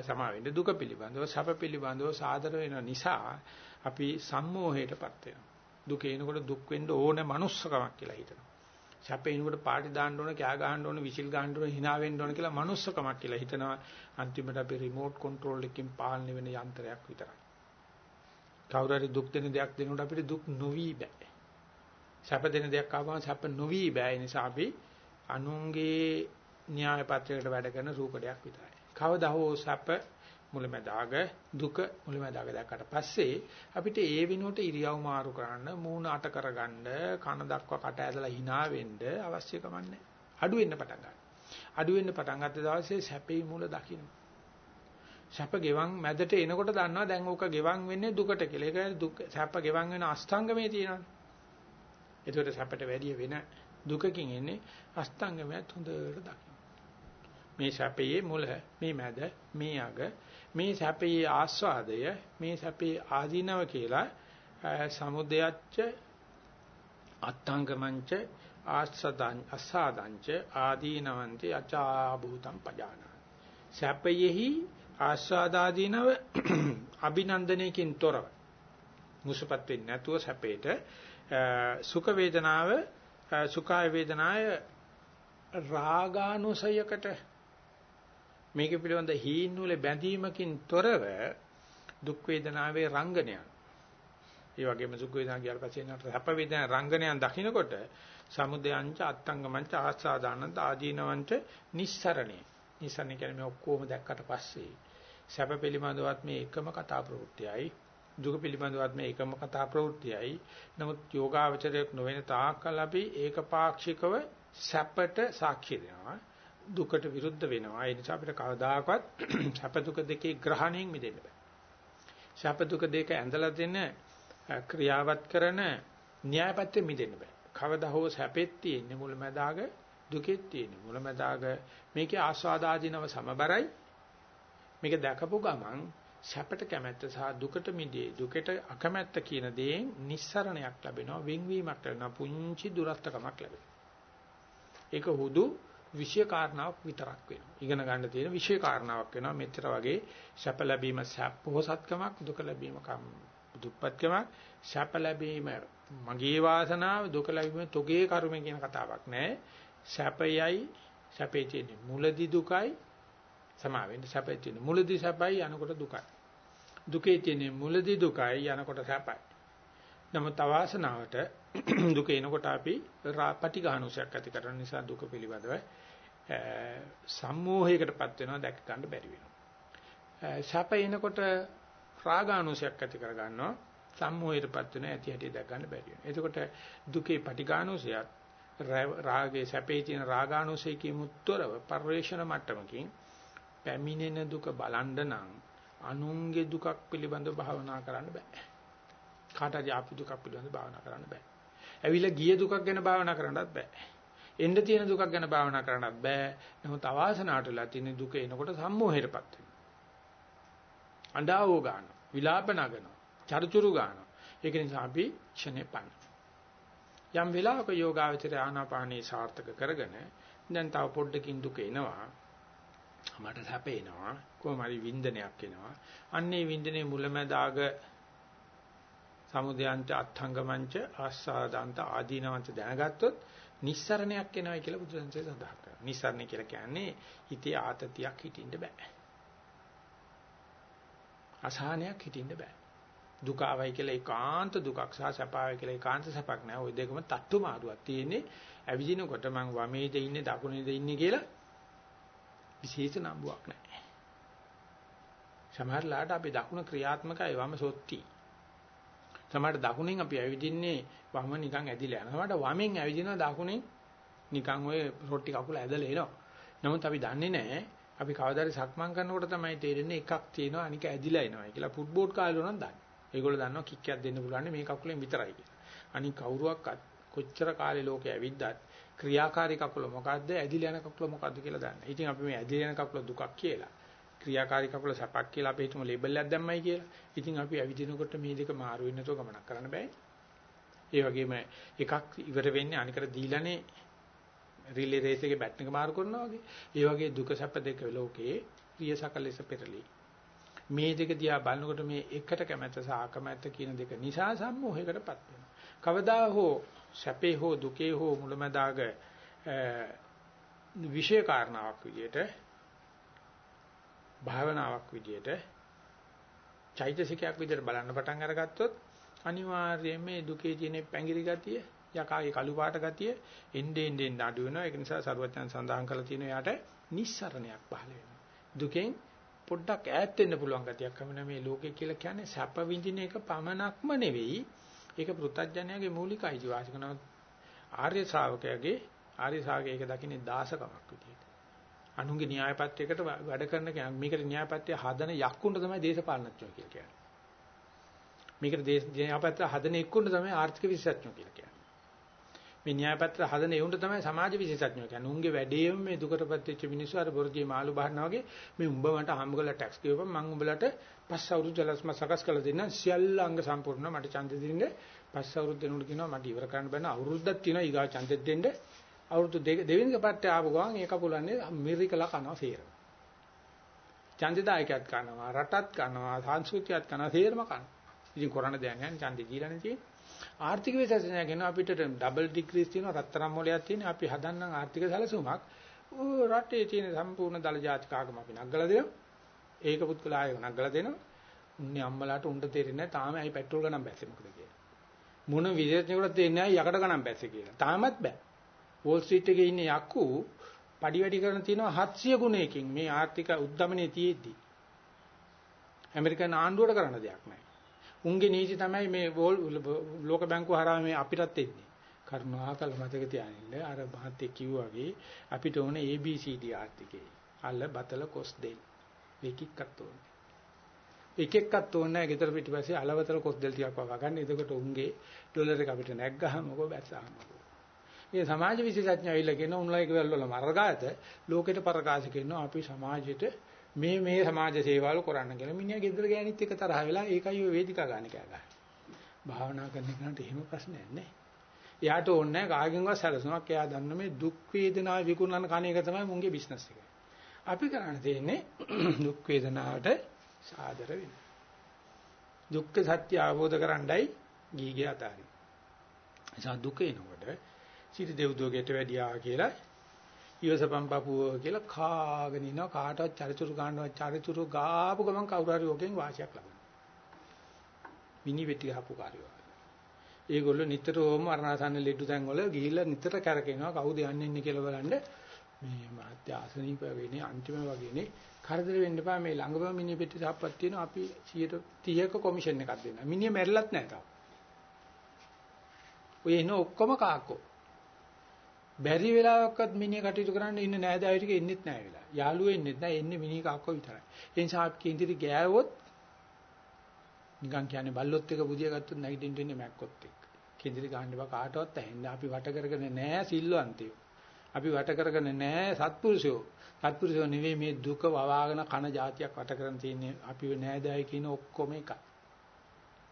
සමා වෙන්න දුක පිළිබඳව සැප පිළිබඳව සාදර වෙන නිසා අපි සම්මෝහයටපත් වෙනවා. දුක එනකොට දුක් වෙන්න ඕන මනුස්සකමක් කියලා හිතනවා. සැපේ එනකොට පාටි දාන්න ඕන, කෑ ගහන්න ඕන, විසිල් ගහන්න ඕන, hina වෙන්න ඕන කියලා මනුස්සකමක් කියලා හිතනවා. අන්තිමට අපි රිමෝට් කන්ට්‍රෝල් එකකින් පාලනය වෙන යන්ත්‍රයක් විතරයි. කවුරු හරි දුක් දෙන දෙයක් දෙනකොට අපිට දුක් නොවි බෑ. සැප දෙන දෙයක් ආවම සැප නොවි බෑ. ඒ නිසා අපි අනුන්ගේ න්‍යාය පත්‍රයකට වැඩ කරන රූපඩයක් විතරයි. කවදා හෝ සැප මුලැමැදාග දුක මුලැමැදාග දැක්කට පස්සේ අපිට ඒ විනෝට ඉරියව් මාරු කරන්න මූණ අට කරගන්න කන දක්වා කට ඇදලා hina වෙන්න අවශ්‍ය කමන්නේ. අඩු වෙන්න පටන් ගන්නවා. අඩු වෙන්න පටන් ගත්ත දවසේ සැපේ මූල දකින්න. සැප ගෙවන් මැදට එනකොට දන්නවා දැන් ඕක ගෙවන් වෙන්නේ දුකට කියලා. ඒක දුක් සැප ගෙවන් වෙන අස්තංගමේ තියෙනවානේ. ඒකට සැපට වැඩිය වෙන දුකකින් එන්නේ අස්තංගමයක් හොඳට දකින්න. මේ සැපයේ මුල, මේ මැද, මේ අග, මේ සැපයේ ආස්වාදය, මේ සැපේ ආදීනව කියලා සමුදයච්ච අත්ංගමංච ආස්සදං අසාදංච ආදීනවන්ති අචා භූතං පජාන. සැපයෙහි ආස්වාදාදීනව *clears throat* අභිනන්දනයකින් තොරව මුසපත් වෙන්නේ නැතුව සැපේට සුඛ වේදනාව සුඛාය වේදනාය රාගානුසයකට මේක පිළිබඳ හීනුලේ බැඳීමකින් තොරව දුක් වේදනාවේ රංගනයන්. ඒ වගේම සුඛ වේදනා කියන පස්සේ නට සැප වේදනා රංගනයන් දකින්නකොට සමුදයංච අත්තංගමංච ආස්වාදානන්ත ආදීනවංච නිස්සරණේ. නිස්සරණ කියන්නේ මේ ඔක්කොම දැක්කට පස්සේ සැප පිළිබඳවත් මේ එකම කතා ප්‍රවෘත්තියයි දුක පිළිබඳවත් මේ එකම කතා ප්‍රවෘත්තියයි. නමුත් යෝගාවචරයක් නොවන තාක්කල් අපි ඒකපාක්ෂිකව සැපට සාක්ෂි දෙනවා දුකට විරුද්ධ වෙනවා. ඒ නිසා අපිට කවදාකවත් *clears throat* සැප දුක දෙකේ ග්‍රහණයෙන් මිදෙන්න බෑ. සැප දුක දෙක ඇඳලා දෙන ක්‍රියාවත් කරන න්‍යායපත්‍යෙ මිදෙන්න බෑ. කවදා හෝ සැපෙත් තියෙන්නේ මුලැමැදාග දුකෙත් තියෙන්නේ මුලැමැදාග. මේකේ ආස්වාදාදීනව සමබරයි. මේක දැකපු ගමන් සැපට කැමැත්ත සහ දුකට මිදේ දුකට අකමැත්ත කියන දේෙන් නිස්සරණයක් ලැබෙනවා වෙන්වීමක් ලැබෙනවා පුංචි දුරස්තකමක් ලැබෙනවා. ඒක හුදු විෂය කාරණාවක් විතරක් වෙනවා. ඉගෙන ගන්න තියෙන විෂය කාරණාවක් වෙනවා. මෙච්චර වගේ සැප ලැබීම සැපෝසත්කමක් දුක ලැබීම දුප්පත්කමක් සැප ලැබීම මගේ වාසනාව දුක ලැබීම තොගේ කර්මය කියන කතාවක් නෑ. සැපයයි සැපේ තියෙන මුලදි දුකයි සමා වෙන්න සැපේ තියෙන මුලදී සැපයි යනකොට දුකයි. දුකේ තියෙන මුලදී දුකයි යනකොට සැපයි. නමුත් අවාසනාවට *clears throat* දුක එනකොට අපි පටිඝානුසයක් ඇති කරන නිසා දුක පිළිබඳව සම්මෝහයකටපත් වෙනවා දැක ගන්න බැරි වෙනවා. සැප එනකොට රාගානුසයක් ඇති කර ගන්නවා සම්මෝහයටපත් වෙන ඇති හැටි දැක ගන්න බැරි වෙනවා. එතකොට දුකේ පටිඝානුසයත් රාගයේ සැපේ තියෙන රාගානුසයකින් උත්තරව පරිවේෂණ මට්ටමකින් පැමිණෙන දුක බලන්න නම් අනුන්ගේ දුකක් පිළිබඳව භාවනා කරන්න බෑ. කාට හරි ආපු දුකක් පිළිබඳව භාවනා කරන්න බෑ. ඇවිල්ලා ගිය දුකක් ගැන භාවනා කරන්නත් බෑ. එන්න තියෙන දුකක් ගැන භාවනා කරන්නත් බෑ. නමුත් අවාසනාවටලා තියෙන දුක එනකොට සම්මෝහයටපත් වෙනවා. අඬාවෝ ගන්නවා. විලාප නගනවා. චරුචුරු ගන්නවා. ඒක නිසා අපි ක්ෂණේ පන්න. යම් වෙලාවක යෝගාවචර ආනාපානේ සාර්ථක කරගෙන දැන් තව පොඩ්ඩකින් දුක එනවා. මට සැපේනවා. කොහොම හරි වින්දනයක් එනවා. අන්නේ වින්දනේ මුලැමැදාග සමුදයන්ත අත්ංගමංච ආස්සාදාන්ත ආදීනවන්ත දැනගත්තොත් නිස්සරණයක් එනවයි කියලා බුදුසසුනේ සඳහන් කරනවා. නිස්සරණ කියලා කියන්නේ හිතේ ආතතියක් හිටින්න බෑ. අසහනයක් හිටින්න බෑ. දුක ආවයි කියලා ඒකාන්ත දුකක් සහ සැපාවයි කියලා ඒකාන්ත සැපක් නෑ. ওই දෙකම තට්ටු මාරුවක් තියෙන්නේ. ඇවිදිනකොට මං වමේද ඉන්නේ දකුණේද ඉන්නේ කියලා විශේෂ නම්බුවක් නෑ. සමහරලාට අපි දකුණ ක්‍රියාත්මකයි වම සොත්ටි. සමහරට දකුණෙන් අපි ඇවිදින්නේ වම නිකන් ඇදිලා යනවා. සමහරට වමෙන් ඇවිදිනවා දකුණෙන් නිකන් ඔය රොට්ටි කකුල ඇදලා එනවා. නමුත් අපි දන්නේ නැහැ අපි කවදාද සක්මන් කරනකොට තමයි තේරෙන්නේ එකක් තියෙනවා අනික ඇදිලා එනවා කියලා ෆුට්බෝල් කාලේ උනන් දන්නේ. ඒගොල්ලෝ දන්නවා කික්කයක් දෙන්න පුළුවන් මේ කකුලෙන් විතරයි කියලා. අනික කවුරුවක්වත් කොච්චර කාලේ ලෝකේ ඇවිද්දත් ක්‍රියාකාරී කකුල මොකද්ද ඇදිලා යන කකුල මොකද්ද කියලා දන්නේ. ඉතින් අපි මේ ඇදිලා යන කකුල දුකක් කියලා ක්‍රියාකාරී කකුල සැපක් කියලා අපි හිතමු ලේබල් එකක් දැම්මයි කියලා. ඉතින් අපි ඇවිදිනකොට මේ දෙක මාරු වෙන්නේ නැතුව ගමනක් කරන්න බෑ. ඒ වගේම එකක් ඉවර වෙන්නේ අනිකට දීලානේ රිලේ රේස් එකේ බැට් එක මාරු කරනවා වගේ. ඒ වගේ දුක සැප දෙක ලෝකේ ප්‍රිය සකලෙස පෙරලි. මේ දෙක දිහා බලනකොට මේ එකට කැමැත්ත සහ අකමැත්ත කියන දෙක නිසා සම්මෝහයකටපත් වෙනවා. කවදා හෝ සැපේ හෝ දුකේ හෝ මුලමදාග විශේෂ කාරණාවක් විදිහට භාවනාවක් විදියට චෛතසිකයක් විදියට බලන්න පටන් අරගත්තොත් අනිවාර්යයෙන් මේ දුකේ තියෙන පැංගිරි ගතිය යකාගේ කළු පාට ගතිය එnde ende ende අඩු වෙනවා. ඒක නිසා සරුවචන් සඳහන් කරලා තියෙන යාට නිස්සරණයක් පහළ වෙනවා. දුකෙන් පොඩ්ඩක් ඈත් වෙන්න පුළුවන් ගතියක් අපින මේ ලෝකේ කියලා කියන්නේ සැප විඳින එක පමණක්ම නෙවෙයි. ඒක පෘථජ්ජනයාගේ මූලික අයිතිවාසිකම ආර්ය ශ්‍රාවකයාගේ ආර්ය ශ්‍රාවකයා ඒක දකින්නේ දාසකමක් විදියට අනුන්ගේ න්‍යායපත්‍යයකට වැඩ කරන කෙනා මේකට න්‍යායපත්‍ය හදන යක්කුන්ට තමයි දේශපාලනඥයෝ කියලා කියන්නේ. මේකට දේශ න්‍යායපත්‍ය හදන එක්කුන්ට තමයි ආර්ථික විශේෂඥයෝ කියලා කියන්නේ. මේ න්‍යායපත්‍ය හදන එවුන්ට තමයි සමාජ විශේෂඥයෝ කියන්නේ. උන්ගේ වැඩේම මේ දුකටපත් වෙච්ච මිනිස්සු අර බොරදී මාළු බහනවා වගේ මේ උඹ මට හම්බ කරලා ටැක්ස් ගෙවපන් මම උඹලට පස් අවුරුදු ජලස්ම සකස් කරලා දෙන්න සියල්ල අංග සම්පූර්ණ මට ඡන්දෙ දෙන්න පස් අවුරුදු දෙනුට කියනවා මට ඉවර කරන්න බෑ අවුරුද්දක් තියෙනවා ඊගා ඡන්දෙ දෙන්න අවුරුදු දෙක දෙවෙනි කපට්ටේ ආපු ගමන් ඒක පුලන්නේ මිරිකලා කනවා සේරම. ඡන්දදායකයත් කනවා රටත් කනවා සංස්කෘතියත් කනවා සේරම කනවා. ඉතින් කරන්න දෙයක් නැහැ ඡන්දේ දීලා නැති. ආර්ථික විශේෂඥය කියන අපිට ඩබල් ඩිග්‍රීස් තියෙනවා රත්තරන් මොලයක් තියෙනවා අපි හදන්නම් ආර්ථික සැලසුමක්. රටේ තියෙන සම්පූර්ණ දල ජාතික ආගම අපි නගලා දෙනවා. ඒක පුත්කල ආයක නගලා දෙනවා. උන්නේ අම්මලාට උණ්ඩ තේරෙන්නේ නැහැ තාම ඇයි පෙට්‍රල් ගණන් බැස්සේ මොකද කියලා. මොන විදේශයකට තේරෙන්නේ නැහැ යකඩ ගණන් බැස්සේ කියලා. තාමත් බෑ. වෝල් ස්ට්‍රීට් එකේ ඉන්න යක්කු පඩි වැඩි කරන තියෙනවා 700 ගුණයකින් මේ ආර්ථික උද්දමනයේ තියෙද්දි. ඇමරිකන් ආණ්ඩුවට කරන්න දෙයක් නැහැ. උන්ගේ නීති තමයි මේ ලෝක බැංකුව හරහා මේ අපිටත් එන්නේ. කරුණාකර මතක තියාගන්න අර මහත්තයෙක් කිව්වා වගේ අපිට ඕනේ ABCD ආර්ථිකේ. අල්ල බතල කොස් දෙල්. මේකෙක්වත් ඕනේ. එකෙක්වත් ඕනේ නැහැ. ගෙදර පිටිපස්සේ අලවතල කොස් දෙල් ටිකක් වගා ගන්න. එතකොට උන්ගේ ඩොලර් එක අපිට නැග්ගහම මොකෝ බැස්සහම. මේ සමාජ විශේෂඥ ඇවිල්ලා කියන උන්ලයික වල මර්ගායත ලෝකෙට ප්‍රකාශ කරනවා අපි සමාජයට මේ මේ සමාජ සේවාවල් කරන්න කියලා. මිනිහා ගෙදර ගෑනිත් එක තරහ වෙලා ඒකයි ඔය වේදිකා ගන්න කෑ භාවනා කරන කෙනාට එහෙම ප්‍රශ්නයක් නැහැ. එයාට ඕනේ නැහැ කාගෙන්වත් සැලසුමක්. එයා දන්න මේ දුක් වේදනාව විකුණන කණ එක තමයි මුන්ගේ බිස්නස් එක. අපි කරන්න තියෙන්නේ *clears throat* දුක් වේදනාවට සාදර වෙන්න. දුක්ඛ සත්‍ය අවබෝධ කරගන්නයි ගීගේ අතාරින්. එසා දුක එනකොට සිට දෙව්දුවකට වැඩියා කියලා ඊවසපම් පපුව කියලා කාගෙන ඉනවා කාටවත් චරිචුරු ගන්නවත් චරිචුරු ගාපු ගමන් කවුරු හරි ඔකෙන් වාසියක් ලබනවා. මිනි වෙටි ගහපු කාර්යය. ඒගොල්ලෝ නිතරම මරණාසන්න ලෙඩ තැන් වල ගිහිල්ලා නිතර කරකිනවා කවුද යන්නේ ඉන්නේ කියලා බලන්න මේ මාත්‍ය ආසනීප වෙන්නේ අන්තිම වගේනේ කරදර වෙන්න එපා මේ ළඟම මිනිහ පෙට්ටි සාප්පත් තියෙනවා අපි 130ක කොමිෂන් එකක් දෙන්න. මිනිහ මැරිලත් නැහැ තාම. ඔය එන ඔක්කොම කාකෝ. බැරි වෙලාවකත් මිනිහ කටයුතු කරන්න ඉන්න නෑදෑයෝ ටික ඉන්නෙත් නෑ වෙලා. යාළුවෝ ඉන්නෙත් නෑ එන්නේ මිනිහ කාකෝ විතරයි. ඒ නිසා අපි කේන්දිරි ගෑවොත් නිකන් කියන්නේ බල්ලොත් එක බුදිය ගත්තොත් නැගිටින්න ඉන්නේ මැක්කොත් එක්ක. කේන්දිරි ගහන්න බා කාටවත් ඇහෙන්න අපි වට කරගෙන නෑ සිල්වන්තයෝ. අපි වට කරගෙන නෑ සත්පුරුෂයෝ. සත්පුරුෂයෝ නෙවෙයි මේ දුක වවාගෙන කන જાතියක් වට කරන් තියෙන්නේ අපි නෑදෑයි කියන ඔක්කොම එකයි.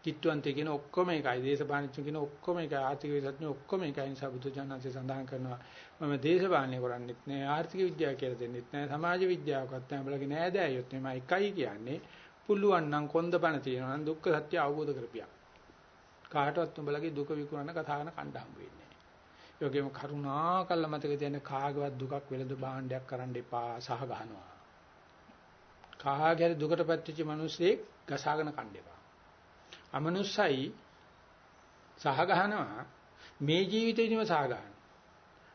කිට්ටුවන්තය කියන ඔක්කොම එකයි දේශපාලනඥ කියන ඔක්කොම එකයි ආර්ථික විද්‍යාඥ ඔක්කොම එකයි. නිසා බුදුජානන්සේ සඳහන් කරනවා. මම දේශපාලනය කරන්නේත් නෑ ආර්ථික විද්‍යාව කියලා දෙන්නෙත් නෑ සමාජ විද්‍යාවකත් නෑ. බලගේ නෑදෑයොත් නෙමෙයි එකයි කියන්නේ. පුළුවන් නම් කොන්දපණ තියෙනවා නම් දුක්ඛ සත්‍ය අවබෝධ කරපියා. කාටවත් උඹලගේ දුක විකුණන කතා කරන කණ්ඩ හම්බ වෙන්නේ නෑ. යෝගෙම කරුණාකල්ල මතක තියන්න කාගවත් දුකක් වෙලඳ භාණ්ඩයක් කරන්න එපා සහ ගහනවා. කාගෑරි දුකටපත් වෙච්ච මිනිස්සෙක් ගසාගෙන කන්න එපා. අමනුස්සයි සහ ගහනවා මේ ජීවිතේදීම සහ ගන්නවා.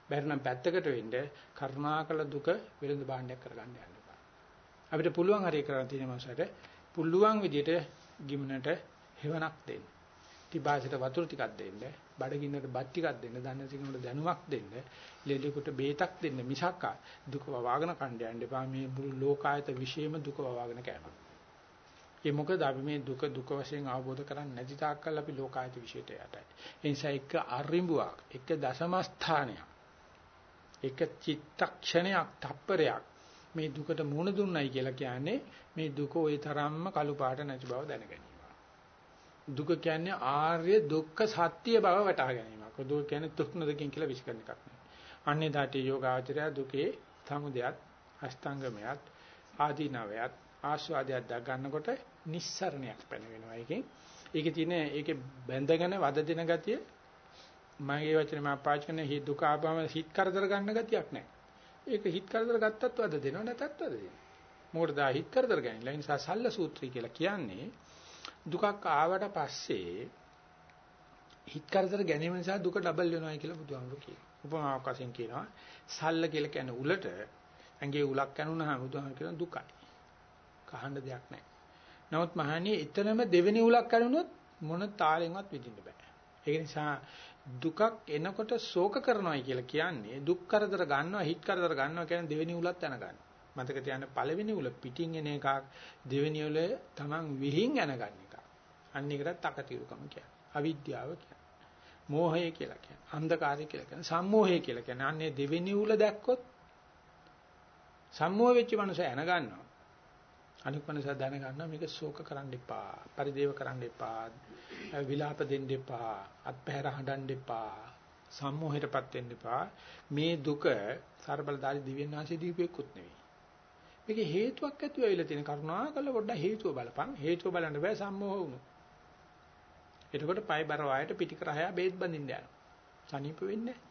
බැරි නම් පැත්තකට වෙන්න කරුණාකල දුක විරඳ භාණ්ඩයක් කරගන්න යන්න එපා. අපිට පුළුවන් හරිය කරන්න තියෙන මාසයට පුළුවන් විදිහට ගිමනට හේවණක් දෙන්න. ටිපාසයට වතුර ටිකක් දෙන්න, බඩගින්නට බත් ටිකක් දෙන්න, දන්න සිංහලට දැනුමක් දෙන්න, ලෙඩෙකුට බේතක් දෙන්න මිසක් දුක වවාගෙන කණ්ඩ යන්න එපා. මේ මුළු ලෝකායත විශ්ේම දුක වවාගෙන කෑමක්. ඒ මොකද අපි මේ දුක දුක වශයෙන් අවබෝධ කරන්නේ නැති තාක්කල් අපි ලෝකායත විශේෂයට යටයි. ඒ නිසා එක අරිඹුවක්, එක දශම ස්ථානයක්, එක චිත්තක්ෂණයක්, තප්පරයක් මේ දුකට මුහුණ දුන්නයි කියලා කියන්නේ මේ දුක ওই තරම්ම කළු පාට නැති බව දැන ගැනීම. දුක කියන්නේ ආර්ය දුක්ඛ සත්‍ය බව වටහා ගැනීමක්. දුක කියන්නේ තුක්නදකින් කියලා විශ්කරන එකක් නෙවෙයි. අන්නේ දාටි යෝගාචරය දුකේ සමුදයත් අෂ්ටාංගමයත් ආදීනවයත් ආස්වාදයක් දක් ගන්නකොට නිස්සරණයක් පැන වෙනවා ඒකෙන්. ඒකේ තියෙන ඒකේ බැඳගෙන වද දෙන ගතිය මගේ වචනේ මම පාවිච්චි කරන හි දුක ආවම හිත කරදර ගන්න ගතියක් නැහැ. ඒක හිත කරදර ගත්තත් වද දෙනව නැතත් වද දෙනවා. මොකටද ආ හිත කරදර ගන්නේ? ඒ නිසා සල්ල සූත්‍රය කියලා කියන්නේ දුකක් ආවට පස්සේ හිත කරදර ගැනීම නිසා දුක ඩබල් වෙනවා කියලා බුදුහාමුදුරුවෝ කියනවා. උපමාවක් වශයෙන් කියනවා සල්ල කියලා කියන්නේ උලට ඇඟේ උලක් කනුනහම බුදුහාමුදුරුවෝ කියන දුකයි. කහන්න දෙයක් නැහැ. නමුත් මහණිය එතනම දෙවෙනි උලක් කරුණොත් මොන තාලෙන්වත් විඳින්න බෑ. ඒ නිසා දුකක් එනකොට ශෝක කරනවායි කියලා කියන්නේ දුක් කරදර ගන්නවා හිත කරදර ගන්නවා කියන්නේ දෙවෙනි උලත් යන ගන්න. මතක තියාගන්න පළවෙනි උල පිටින් එන එකක් දෙවෙනි උල Taman විහිං යන ගන්න එක. අන්න ඒකට තකතිරුකම කියන්නේ. අවිද්‍යාව කියන්නේ. මෝහය කියලා කියන්නේ. අන්ධකාරය කියලා කියන්නේ. සම්මෝහය කියලා කියන්නේ. අන්නේ දෙවෙනි උල දැක්කොත් සම්මෝහ වෙච්ච මනුස්සය එන ගන්නවා. අනික් මනස දැනගන්නවා මේක ශෝක කරන්න එපා, පරිදේව කරන්න එපා, විලාප දෙන්න එපා, අත්පැහැර හඬන්න එපා, සම්මෝහයටපත් වෙන්න එපා. මේ දුක සර්බලදාරි දිව්‍යඥාන්සේ දීපෙකුත් නෙවෙයි. මේකේ හේතුවක් ඇතුව ඇවිල්ලා තියෙන කරුණාකල පොඩ්ඩක් හේතුව බලපන්. හේතුව බලන්න බෑ සම්මෝහ වුණු. එතකොට පය බර වායට පිටිකරහය බේත් බඳින්න යනවා. සනීප වෙන්නේ නැහැ.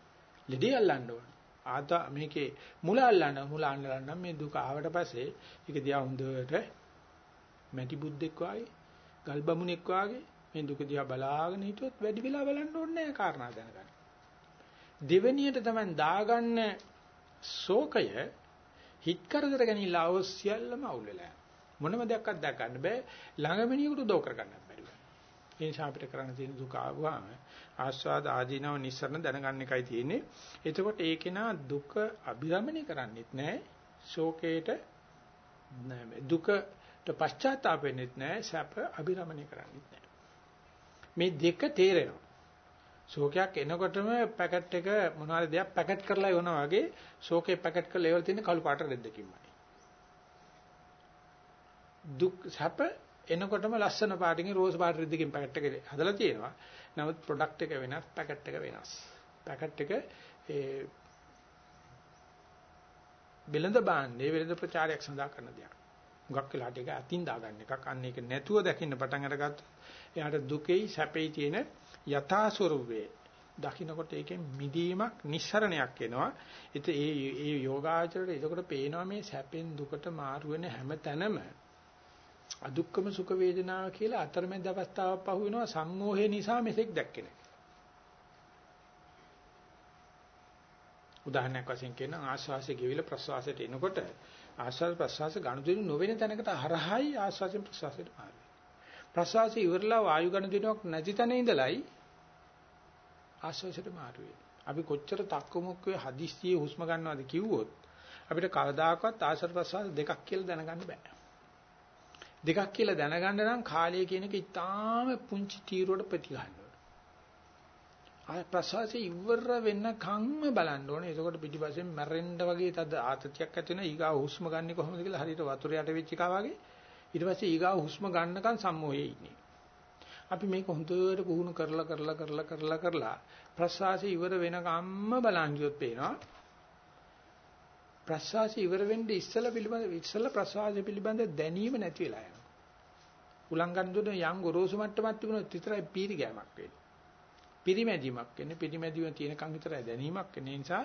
ලෙඩේ අල්ලන්න ඕන. ආත මේකේ මුල අල්ලන්න මුල අල්ලන්න මේ දුක ආවට පස්සේ ඒක දිහා හොඳට මැටි බුද්දෙක් වාගේ ගල් බමුණෙක් වාගේ මේ දුක දිහා බලාගෙන හිටියොත් වැඩි වෙලා බලන්න ඕනේ නැහැ කාරණා දැනගන්න. දෙවෙනියට තමයි දාගන්න ශෝකය හිත කරදර ගැනීමලා අවශ්‍යල්ලම අවුල් වෙලා මොනම දෙයක්වත් දැක ගන්න බෑ ළඟමිනියෙකුට උදව් කර ගන්නත් බැරි වෙනවා. ඒ නිසා අපිට කරන්න තියෙන දුක ආවම ආස්වාද ආදීනව නිස්සරණ දැනගන්න එකයි තියෙන්නේ. එතකොට ඒකේන දුක අභිරමණය කරන්නේත් නැහැ. ශෝකේට දුකට පශ්චාත්තාප වෙන්නෙත් නැහැ. සැප අභිරමණය කරන්නේත් නැහැ. මේ දෙක තේරෙනවා. ශෝකයක් එනකොටම පැකට් එක මොනවාරි දෙයක් පැකට් කරලා යවනවා වගේ ශෝකේ පැකට් කරලා ඒවල තියෙන කළු පාට රෙද්දකින්මයි. දුක් සැප එනකොටම ලස්සන පාටින් රෝස් පාට රෙද්දකින් පැකට් එක හදලා තියෙනවා. නමුත් ප්‍රොඩක්ට් එක වෙනස්, පැකට් එක වෙනස්. පැකට් එක ඒ බෙලඳ බාන්නේ වෙළඳ ප්‍රචාරයක් සඳහා කරන දෙයක්. හුඟක් වෙලාට ඒක අතින් දාගන්න එකක්. අන්න ඒක නැතුව දකින්න පටන් අරගත්තොත් එයාට දුකෙයි සැපෙයි තියෙන යථා ස්වરૂපේ දකින්නකොට ඒකෙන් මිදීමක් නිස්සරණයක් එනවා. ඒත් ඒ ඒ යෝගාචරයට එතකොට පේනවා මේ සැපෙන් දුකට මාරු වෙන හැම තැනම අදුක්කම සුඛ වේදනා කියලා අතරමැද අවස්ථාවක් පහු වෙනවා සම්මෝහය නිසා මෙසෙක් දැක්කේ නැහැ. උදාහරණයක් වශයෙන් කියනවා ආශ්වාසය ගෙවිලා ප්‍රශ්වාසයට එනකොට ආශ්වාස ප්‍රශ්වාස ගණුදෙනු නොවන තැනකට හරහායි ආශ්වාසයෙන් ප්‍රශ්වාසයට මාරුවේ. ප්‍රශ්වාසය ඉවරලා වායු ගණුදෙනුවක් නැති තැන ඉඳලයි ආශ්වාසයට මාරුවේ. අපි කොච්චර තක්කමුක්කේ හදිස්සියේ හුස්ම ගන්නවද කිව්වොත් අපිට කවදාකවත් ආශ්වාස ප්‍රශ්වාස දෙකක් කියලා දැනගන්න බෑ. දෙකක් කියලා දැනගන්න නම් කාලය කියන එක ඉතාම පුංචි තීරුවට ප්‍රතිගන්න ආය ප්‍රසවාසයේ ඉවර වෙන්න කම්ම බලන්න ඕනේ. එතකොට පිටිපස්සෙන් මැරෙන්න වගේ තද ආතතියක් ඇති වෙනවා. ඊගා හුස්ම ගන්න කොහොමද කියලා හරියට වතුර යට වෙච්ච එකා වගේ. ඊට පස්සේ ඊගා හුස්ම ගන්නකන් සම්මෝහයේ ඉන්නේ. අපි මේක හොඳට පුහුණු කරලා කරලා කරලා කරලා කරලා ප්‍රසවාසයේ ඉවර වෙන කම්ම බලන් ගියොත් පේනවා. ප්‍රසවාසයේ ඉවර වෙන්නේ ඉස්සලා පිළිබඳ ඉස්සලා ප්‍රසවාසය පිළිබඳ දැනීම නැති වෙලා යනවා. උලංගන් දුන යම් ගොරෝසු මට්ටමක් තිබුණොත් විතරයි පීරි ගෑමක් වෙන්නේ. පිරිමැදීමක් වෙන්නේ පිරිමැදීම තියෙනකන් විතරයි දැනීමක් වෙන්නේ නිසා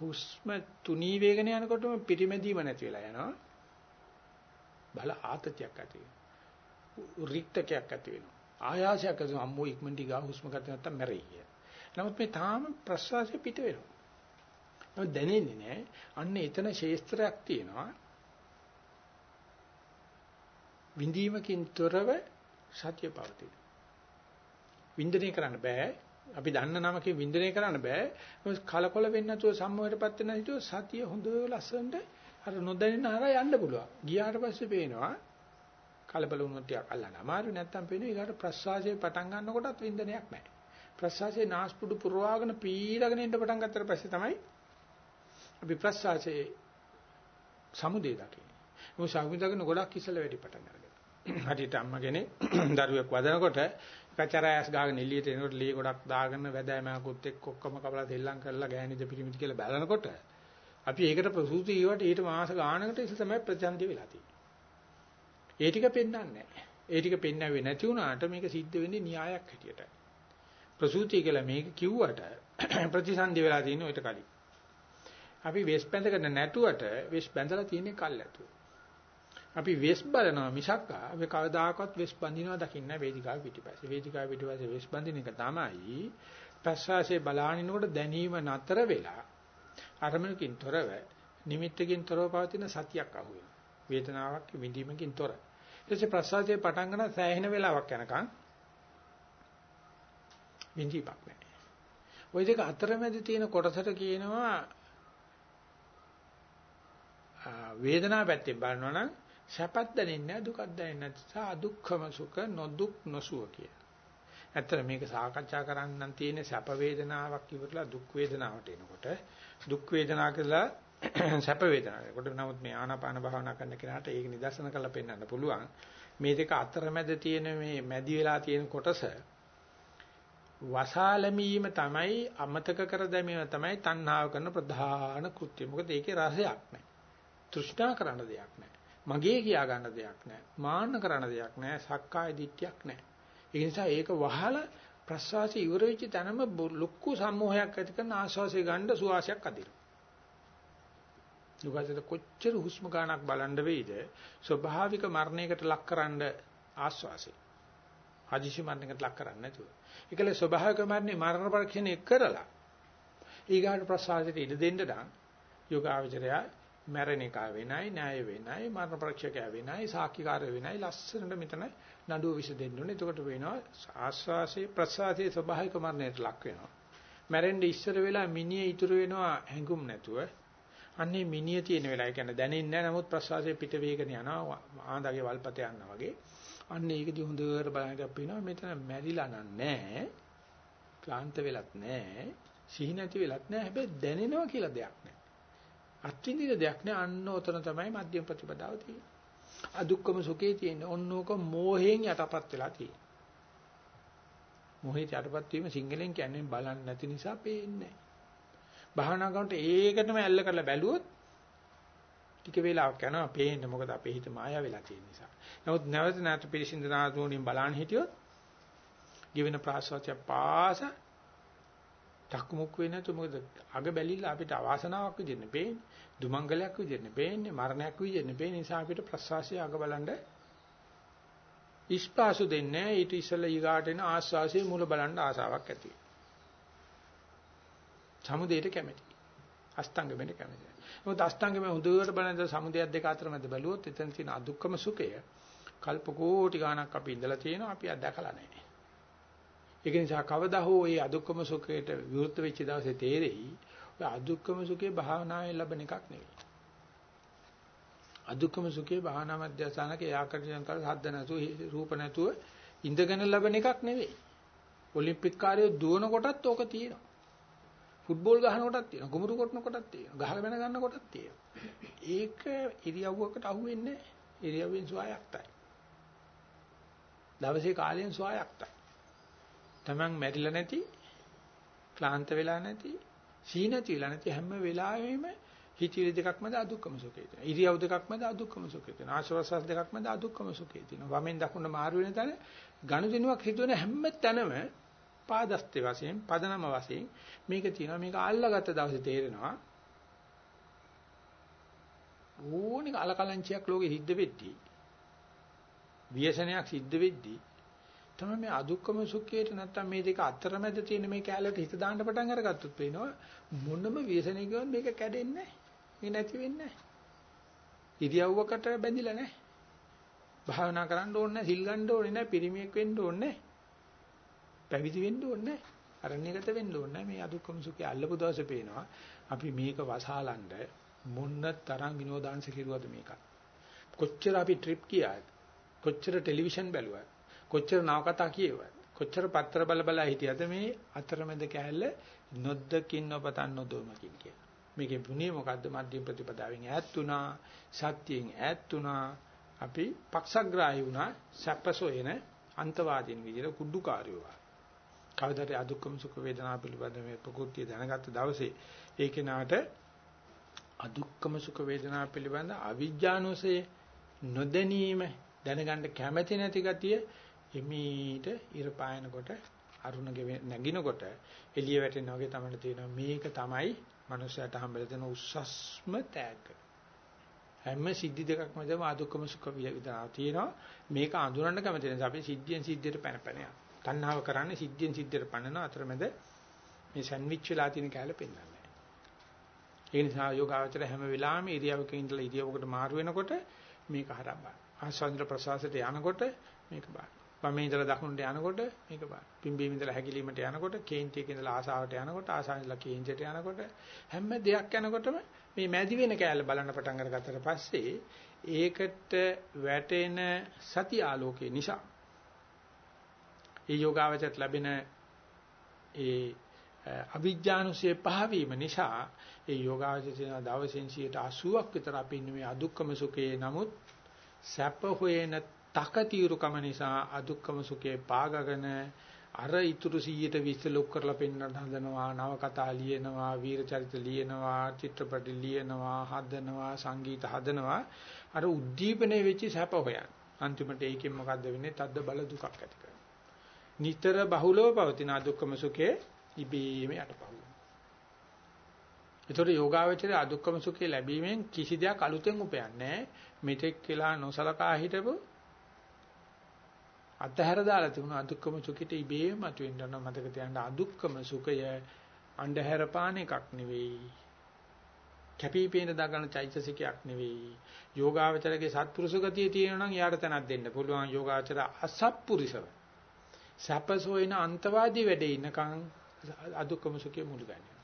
හුස්ම තුනී වේගන යනකොටම පිරිමැදීම නැති වෙලා යනවා බල ආතතියක් ඇති වෙනවා රික්තකයක් ඇති වෙනවා ආයාසයක් ඇති වෙනවා අම්මෝ ඉක්මනට ගා හුස්ම ගන්න නැත්තම් මැරෙයි කිය. නමුත් මේ තාම ප්‍රශ්වාසය පිට වෙනවා. නමුත් දැනෙන්නේ නැහැ. අන්න එතන ශේස්ත්‍රයක් තියෙනවා. විඳීමකින් තොරව සත්‍ය පවතින. වින්දනය කරන්න බෑ. අපි දන්න නමකින් වින්දනය කරන්න බෑ. කලකොල වෙන්නේ නැතුව සම්මෝහයටපත් වෙන හිතුව සතිය හොඳ ලස්සනට අර නොදැනෙන හරහා යන්න පුළුවන්. ගියාට පස්සේ පේනවා කලබල වුණොත් ටිකක් අල්ලන්න අමාරු නැත්තම් පේනවා ඊගාට ප්‍රසවාසයේ පටන් ගන්නකොටත් වින්දනයක් නැහැ. ප්‍රසවාසයේ නාස්පුඩු පුරවාගෙන පීරගෙන ඉන්න පටන් ගත්තට පස්සේ තමයි අපි ප්‍රසවාසයේ සමුදේ දකින්නේ. මොකද සමුදේගෙන ගොඩක් ඉස්සල වැඩි පටන් අරගෙන. හරියට අම්මා කෙනෙක් *clears throat* දරුවෙක් වදනකොට කචරයස් ගාගෙන එළියට එනකොට ලී ගොඩක් දාගෙන වැදෑමකුත් එක්ක ඔක්කොම කපලා දෙල්ලම් කරලා ගෑනිද පිරිමිද කියලා බලනකොට අපි ඒකට ප්‍රසූති ඊවට ඊට මාස ගානකට ඉස්ස තමයි ප්‍රතිසන්දි වෙලා තියෙන්නේ. ඒ ටික පෙන්වන්නේ නැහැ. ඒ ටික පෙන්වන්නේ නැති වුණාට මේක සිද්ධ වෙන්නේ න්‍යායක් හැටියට. ප්‍රසූති කියලා මේක කිව්වට *clears throat* ප්‍රතිසන්දි වෙලා තියෙන්නේ ඔයිට කලින්. අපි වෙස් බැඳගෙන නැටුවට වෙස් බැඳලා තියෙන්නේ කල්ැතුව. අපි වෙස් බලනවා මිසක් අපි කවදාකවත් වෙස් බඳිනවා දකින්න වේදිකාව පිටිපස්සේ. වේදිකාව පිටිපස්සේ වෙස් බඳින එක තමයි ප්‍රසවාසයේ බලානිනකොට දැනීම නතර වෙලා අරමුණකින් තොරව නිමිත්තකින් තොරව පවතින සතියක් අහුවෙනවා. වේදනාවක් විඳීමකින් තොර. ඊටසේ ප්‍රසවාසයේ පටන් ගන්න සෑහෙන වෙලාවක් යනකම් විඳීපක් නැහැ. ওই දෙක අතරමැද තියෙන කොටසට කියනවා වේදනාව පැත්තෙන් බලනවා නම් සැපත් දැනෙන්නේ නැහැ දුකත් දැනෙන්නේ නැත්නම් අදුක්ඛම සුඛ නොදුක් නොසුව කිය. ඇත්තට මේක සාකච්ඡා කරන්න තියෙන සැප වේදනාවක් ඉවරලා දුක් වේදනාවට එනකොට දුක් වේදනා කියලා *clears throat* සැප වේදනාවකට නමුත් මේ ආනාපාන භාවනා කරන කෙනාට ඒක නිදර්ශන කරලා පෙන්වන්න පුළුවන්. මේ දෙක අතරමැද තියෙන මේ මැදි වෙලා තියෙන කොටස වසාලමීම තමයි අමතක කර දැමීම තමයි තණ්හාව කරන ප්‍රධාන කෘත්‍යය. මොකද ඒකේ රසයක් නැහැ. තෘෂ්ණා කරන දෙයක් නැහැ. මගේ කියා ගන්න දෙයක් නැහැ. මාන්න කරන දෙයක් නැහැ. සක්කාය දිට්ඨියක් නැහැ. ඒ නිසා ඒක වහලා ප්‍රසවාසය ඉවර වෙච්ච තැනම ලොකු සම්මෝහයක් ඇති කරන ආශ්වාසය ගන්න සුවාසයක් අදිනවා. යෝගාසයට කොච්චර හුස්ම ගන්නක් බලන්න වෙයිද ස්වභාවික මරණයකට ලක්කරන ආශ්වාසය. හදිසි මරණයකට ලක් කරන්නේ නැතුව. ඒකල ස්වභාවික මරණේ මරණ පරීක්ෂණය කරලා ඊගාට ප්‍රසවාසයට ඉඩ දෙන්න නම් යෝගාවචරය මැරෙන එක වෙනයි, න්‍යාය වෙනයි, මරණ පරීක්ෂකයා වෙනයි, සාක්ෂිකාරය වෙනයි. ලස්සනට මෙතන නඩුව විස දෙන්න ඕනේ. එතකොට වෙනවා ආස්වාසේ ප්‍රසආසයේ ස්වභාවික මරණයට ලක් වෙනවා. මැරෙන්න ඉස්සර වෙලා මිනිය ඉතුරු වෙනවා හැඟුම් නැතුව. අන්නේ මිනිය තියෙන වෙලාව කියන්නේ දැනෙන්නේ නැහැ. නමුත් ප්‍රසආසයේ පිට වේගන යනවා. ආන්දගේ වල්පත යනවා වගේ. අන්න ඒකදී හොඳට බලන්න අපිනවා මෙතන මැරිලා නැහැ. ක්ලාන්ත වෙලත් නැහැ. සිහි නැති වෙලත් නැහැ. හැබැයි දැනෙනවා කියලා දෙයක් නැහැ. අත්විඳින දෙයක් නෑ අන්න උතන තමයි මධ්‍යම ප්‍රතිපදාව තියෙන්නේ. අදුක්කම සුඛේ තියෙන්නේ. ඔන්නෝක මෝහයෙන් යටපත් වෙලා තියෙන්නේ. මොහේට යටපත් වීම සිංහලෙන් කියන්නේ බලන්නේ නැති නිසා පේන්නේ නැහැ. භාවනා කරනකොට ඒකටම ඇල්ල කරලා බැලුවොත් ටික වෙලාවක් යනවා පේන්නේ මොකද අපේ හිත මායා වෙලා තියෙන නිසා. නමුත් නැවත නැවත පිළිසිඳ නාතුණින් බලන්න හිටියොත් given ප්‍රාසවාචය පාස චක්මුක් වෙන්නේ නැතු මොකද අග බැලිලා අපිට අවාසනාවක් විදිහට පේන්නේ දුමංගලයක් විදිහට පේන්නේ මරණයක් විදිහට පේන්නේ නිසා අපිට ප්‍රසවාසය අග බලන්න ඉස්පාසු දෙන්නේ ඊට ඉස්සෙල්ලා ඊගාට එන ආස්වාසියේ මුල බලන්න ආසාවක් ඇති වෙනවා. සමුදේට කැමති. අෂ්ටාංගෙමනේ කැමති නැහැ. මොකද අෂ්ටාංගෙම හොඳට බලන සමුදයක් දෙක අතර මැද බැලුවොත් එතන තියෙන අදුක්කම සුඛය කල්ප කෝටි ගාණක් අපි ඉඳලා තියෙනවා අපි අත්දකලා නැහැ. ඒක නිසා කවදා හෝ මේ අදුක්කම සුඛයට විරුද්ධ වෙච්ච දවසේ තේරෙයි ඔය අදුක්කම සුඛේ භාවනාවෙන් ලැබෙන එකක් නෙවෙයි. අදුක්කම සුඛේ භාවනා මධ්‍යස්ථානක යාකර්ෂණ කර හද්ද නැතුව රූප නැතුව ඉඳගෙන ලැබෙන එකක් නෙවෙයි. ඔලිම්පික් කාර්යය දුවන කොටත් ඕක තියෙනවා. ෆුට්බෝල් ගහන කොටත් තියෙනවා. කුඹුරු කොටන කොටත් තියෙනවා. ගහක වෙන ගන්න කොටත් තියෙනවා. ඒක ඉරියව්වකට අහුවෙන්නේ නැහැ. ඉරියව්වෙන් සුවයක්තයි. දවසේ කාලයෙන් සුවයක්තයි. Taman මැරිලා නැති, ක්ලාන්ත වෙලා නැති, සීනති වෙලා නැති හැම වෙලාවෙම හිතිවිලි දෙකක් මැද අදුක්කම සුඛය තියෙනවා. ඉරියව් දෙකක් මැද අදුක්කම සුඛය තියෙනවා. ආශ්වාස දෙකක් මැද අදුක්කම සුඛය තියෙනවා. වමෙන් දකුණ මාරු වෙන තැන ගනුදෙනුවක් හිතුවන හැම තැනම පාදස්තේ වශයෙන් පදනම වශයෙන් මේක තියෙනවා. මේක අල්ලගත්ත දවසේ තේරෙනවා. ඕනික අලකලංචියක් ලෝකෙ සිද්ධ වෙද්දී ව්‍යසනයක් සිද්ධ වෙද්දී තමයි මේ අදුක්කම සුඛයට නැත්තම් මේ දෙක අතරමැද තියෙන මේ කැලේට හිත දාන්න පටන් අරගත්තොත් වෙනවා මොනම ව්‍යසනයකින් මේක කැඩෙන්නේ නැහැ. මේ නැති වෙන්නේ නැහැ. ඉරියව්වකට බැඳිලා නැහැ. භාවනා කරන්න ඕනේ නැහැ, සිල් ගන්න ඕනේ නැහැ, පිරිමියෙක් වෙන්න ඕනේ නැහැ. පැවිදි වෙන්න ඕනේ නැහැ. අරණ්‍යගත වෙන්න ඕනේ නැහැ. මේ අදුක්කම සුඛය අල්ලපු දවසේ පේනවා. අපි මේක වසහලන්න මොන්න තරම් විනෝදාංශ කිරුවද මේක. කොච්චර අපි ට්‍රිප් ගියාද? කොච්චර ටෙලිවිෂන් බැලුවද? කොච්චර නවකතා කියුවද? කොච්චර පත්‍ර බල බල හිටියද මේ අතරමැද කැලල නොද්දකින් නොපතන් නොදොමකින් කියලා. මේකේ පුණිය මොකද්ද මධ්‍යම ප්‍රතිපදාවෙන් ඈත් වුණා සත්‍යයෙන් ඈත් වුණා අපි පක්ෂග්‍රාහී වුණා සැපසොයන අන්තවාදීන් විදිහට කුඩුකාරයෝ කවදාද අදුක්කම සුඛ වේදනා පිළිබඳ මේ ප්‍රകൃතිය දැනගත්ත දවසේ ඒ කෙනාට අදුක්කම සුඛ වේදනා පිළිබඳ අවිජ්ජානුසය නොදැනීම දැනගන්න කැමැති නැති ගතිය එමීට ඉර පායනකොට අරුණ නැගිනකොට එළිය වැටෙනා වගේ තමයි තියෙනවා මේක තමයි මනුස්සයාට හම්බෙලා දෙන උස්සස්ම තෑග්ග හැම සිද්ධි දෙකක් මැදම අදුක්කම සුඛ වේදනා තියෙනවා මේක අඳුරන්න කැමති නැහැ අපි සිද්ධියෙන් සිද්ධියට පැන පැන යනවා තණ්හාව කරන්නේ සිද්ධියෙන් සිද්ධියට පන්නන අතරමැද මේ සෑන්ඩ්විච් වෙලා තියෙන කැල පෙන්වන්නේ. ඒ නිසා යෝගාවචර හැම වෙලාවෙම ඉරියව්වක ඉඳලා ඉරියව්වකට මාරු වෙනකොට මේක හරබා. ආස්වාදන ප්‍රසවාසයට යනකොට මේක බා. වමේ ඉඳලා දකුණට යනකොට මේක බා. පිම්බීම ඉඳලා හැකිලීමට යනකොට කේන්තියක ඉඳලා ආසාවට යනකොට ආසාවෙන් ඉඳලා කේන්තියට යනකොට හැම දෙයක් යනකොටම මේ මැදි වෙන කැලේ බලන්න පටන් අරගත්තට පස්සේ ඒකට වැටෙන සති ආලෝකය නිසා ඒ යෝගාවචරයට ලැබෙන ඒ අවිජ්ජානුසය පහවීම නිසා ඒ යෝගාවචරය දවසින් 80ක් විතර අපි ඉන්නේ මේ අදුක්කම සුඛයේ නමුත් සැප හොයන තකතිරුකම නිසා අදුක්කම සුඛේ පාගගෙන අර ඉතුරු 100ට 20 ලොක් කරලා පෙන්වන්න හදනවා නව කතා ලියනවා වීර චරිත ලියනවා චිත්‍රපටි ලියනවා හදනවා සංගීත හදනවා. අර උද්දීපනයේ වෙච්ච සැප හොයන. අන්තිමට ඒකෙන් මොකද්ද වෙන්නේ? තද්ද බල දුකක් ඇති නිතර බහුලව පවතින අදුක්කම සුඛේ ඉබේම යටපහුව. ඒතකොට යෝගාවචරයේ අදුක්කම සුඛේ ලැබීමෙන් කිසි දෙයක් අලුතෙන් උපයන්නේ මෙතෙක් කියලා නොසලකා හිටපු අතහැර දාලා තිබුණු අදුක්කම සුඛිට ඉබේම මතුවෙන්න යන මතක තියාගන්න අදුක්කම සුඛය අන්ධහැර පාන එකක් නෙවෙයි. කැපිපේන දාගන්න චෛතසිකයක් නෙවෙයි. යෝගාවචරයේ සත්පුරුෂ ගතිය තියෙනවා නම් යාට තැනක් දෙන්න පුළුවන් යෝගාචර අසත්පුරුෂව. සැපසෝයින අන්තවාදී වැඩේ ඉන්නකන් අදුක්කම සුඛයේ මුළු ගන්නවා.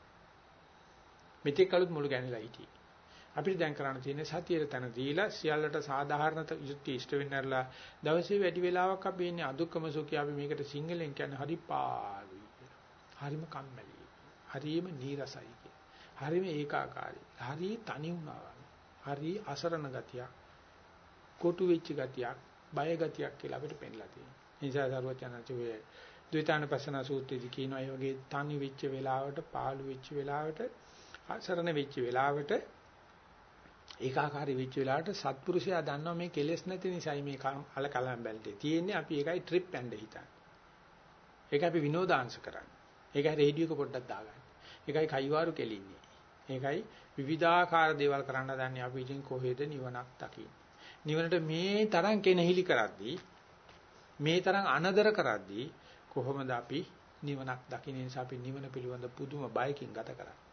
මෙතෙක් කලුත් මුළු ගැනලා හිටියේ. අපිට දැන් කරන්න තියෙන්නේ සතියේ තන දීලා සියල්ලට සාධාරණ යුක්ති ඉෂ්ට වෙන්නර්ලා දවසේ වැඩි වෙලාවක් අපි ඉන්නේ අදුක්කම සුඛය අපි මේකට සිංහලෙන් කියන්නේ හරි පාළුයි කියලා. හරිම කම්මැලි. හරිම නීරසයි කියලා. හරිම ඒකාකාරයි. හරි තනි වුණා හරි අසරණ ගතියක්. කොටු වෙච්ච ගතියක්, බය ගතියක් කියලා අපිට පෙන්ලා තියෙනවා. නිසා සරුවචනචුවේ ද්විතානපසන සූත්‍රයේදී කියනවා ඒ වගේ තනි වෙච්ච වෙලාවට, පාළු වෙච්ච වෙලාවට, අසරණ වෙච්ච වෙලාවට, ඒකාකාරී වෙච්ච වෙලාවට සත්පුරුෂයා දන්නවා මේ කෙලෙස් නැති නිසායි මේ අල කලම් බැල්ටේ තියෙන්නේ අපි ඒකයි ට්‍රිප් යන්න හිතන්නේ. ඒක අපි විනෝදාංශ කරන්නේ. ඒකයි රේඩියෝ එක පොඩ්ඩක් දාගන්න. ඒකයි කයිවාරු කෙලින්නේ. ඒකයි විවිධාකාර දේවල් කරන්න දන්නේ අපි ඉතින් කොහෙද නිවනක් දකින්නේ. නිවනට මේ තරම් කෙනහිලි කරද්දී මේ තරම් අනදර කරද්දී කොහොමද අපි නිවනක් දකින්න නිසා අපි නිවන පිළිබඳ පුදුම බයකින් ගත කරන්නේ.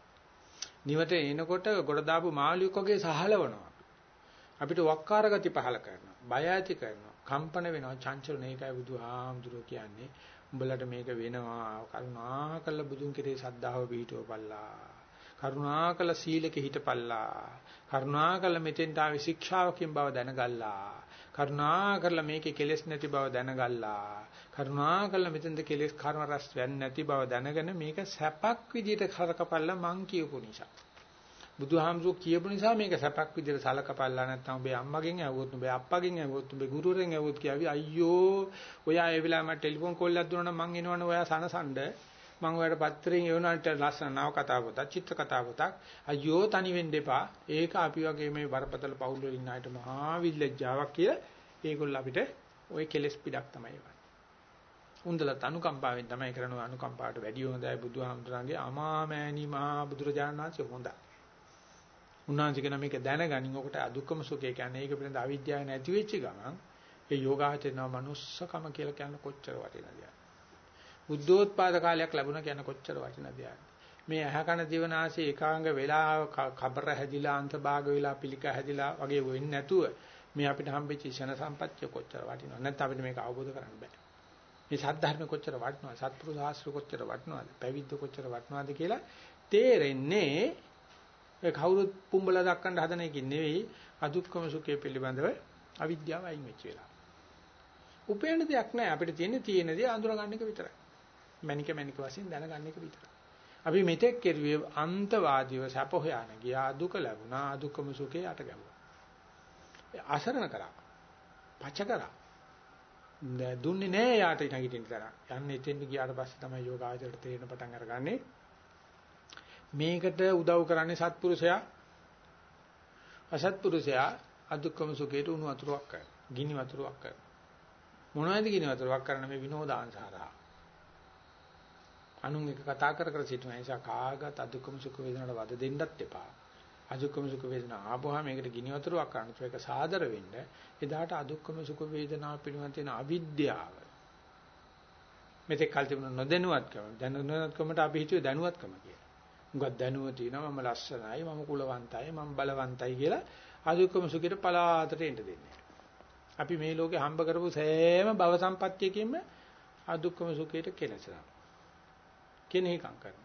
නිවට එනකොට ගොඩ දාපු මාළියෙක් වගේ සහලවනවා. අපිට වක්කාර ගති පහල කරනවා. බය ඇති කරනවා. කම්පන වෙනවා. චංචල මේකයි බුදුහාමුදුරුවෝ කියන්නේ. උඹලට මේක වෙනවා. කරුණාකර බුදුන් කෙරේ සද්ධාව පිහිටවපල්ලා. කරුණාකර සීලක හිටපල්ලා. කරුණාකර මෙතෙන්ට ආවේ ශික්ෂාවකින් බව දැනගල්ලා. කරුණාකරලා මේකේ කෙලෙස් නැති බව දැනගල්ලා. කරුණාකරලා මෙතෙන්ද කෙලෙස් කර්ම රැස් වෙන්නේ නැති බව දැනගෙන මේක සැපක් විදියට කරකපල්ලා මං කියපු නිසා. බුදුහාමුදුරුවෝ කියපු නිසා මේක සැපක් විදියට සලකපල්ලා නැත්නම් ඔබේ අම්මගෙන් ඇහුවොත් ඔබේ අප්පගෙන් ඇහුවොත් ඔබේ ගුරුවරෙන් ඇහුවොත් කියාවි අයියෝ ඔයා ඒ වෙලාවේ මට ටෙලිෆෝන් කෝල් එකක් දුන්නා නම් මං එනවනේ ඔයා සනසඬ මම ඔයාලට පත්‍රයෙන් එවනාට ලස්සන නව කතා පොතක් චිත්‍ර කතා පොතක්. අයියෝ තනි වෙන්න එපා. ඒක අපි වගේ මේ බරපතල පවුල් වල ඉන්න අයට මහා විල්ලජ්ජාවක් කියලා ඒගොල්ල අපිට ওই කෙලස් පිටක් තමයි වන්නේ උන්දලත් අනුකම්පාවෙන් තමයි කරන අනුකම්පාවට වැඩි හොඳයි බුදුහාමුදුරන්ගේ අමාමෑණි මහා බුදුරජාණන් වහන්සේ හොඳයි. උන්වහන්සේ කියන මේක දැනගනින්. ඔකට අදුක්කම සුඛය කියන්නේ ඒක පිළිබඳ අවිද්‍යාව නැති වෙච්ච ගමන් ඒ යෝගාචරණ මනුස්සකම කියලා කියන කොච්චර වටිනවද බුද්ධෝත්පාද කාලයක් ලැබුණා කියන කොච්චර වටිනවද මේ ඇහ කන දිවනාසී ඒකාංග වෙලා කබර හැදිලා අන්තභාග වෙලා පිළික හැදිලා වගේ වෙන්නේ නැතුව මේ අපිට හම්බෙච්ච ෂණ සම්පත්‍ය කොච්චර වටිනවද? නැත්නම් අපිට මේක අවබෝධ කරගන්න බෑ මේ සද්ධර්ම කොච්චර වටිනවද සත්පුරුෂ ශාස්ත්‍ර කොච්චර වටිනවද පැවිද්ද කොච්චර වටිනවද කියලා තේරෙන්නේ ඒ කවුරුත් පුඹලා දක්වන්න හදන එකකින් නෙවෙයි අදුක්කම සුඛය පිළිබඳව අවිද්‍යාව අයින් වෙච්ච වෙලාව. උපේන දෙයක් නැහැ අපිට තියෙන්නේ තියෙන දේ අඳුරගන්න එක විතරයි. මණික මණික වශයෙන් දැනගන්න එක විතරයි. අපි මෙතෙක් කෙරුවේ අන්තවාදීව සැප හොයාන ගියා දුක ලැබුණා අදුක්කම සුඛේ යට ගැවුවා. අසරණ කරා. පච කරා. දුන්නේ නෑ යාට නැගිටින්න තරම්. යන්නේ එතෙන් ගියාට පස්සේ තමයි යෝගාචරයට තේරෙන පටන් අරගන්නේ. මේකට උදව් කරන්නේ සත්පුරුෂයා අසත්පුරුෂයා අදුක්කම සුඛයට උණු වතුරක් කරනවා. ගිනි වතුරක් කරනවා. මොනවද ගිනි වතුරක් කරන මේ විනෝදාංශාරා. අනුන් එක කතා කර කර සිටින නිසා කාගත් අදුක්කම සුඛ වේදනාවට වද දෙන්නත් එපා. අදුක්කම සුඛ වේදනා ආපුවා මේකට ගිනි වතුරක් කරන්න ඒක සාදර වෙන්න. එදාට අදුක්කම සුඛ වේදනා පිළිබඳ තියෙන අවිද්‍යාව මෙතෙක් කල් තිබුණ නොදැනුවත්කම දැනුවත්කමට අපි හිතුවේ දැනුවත්කම කියලා. මුගක් දැනුව තියෙනවා මම ලස්සනයි මම කුලවන්තයි මම බලවන්තයි කියලා අදුක්කම සුඛයට පලාතට එන්න දෙන්නේ. අපි මේ ලෝකේ හම්බ කරපු සෑම භව සම්පත්තියකින්ම අදුක්කම සුඛයට කෙලසනවා. කෙනෙහිකම් කරනවා.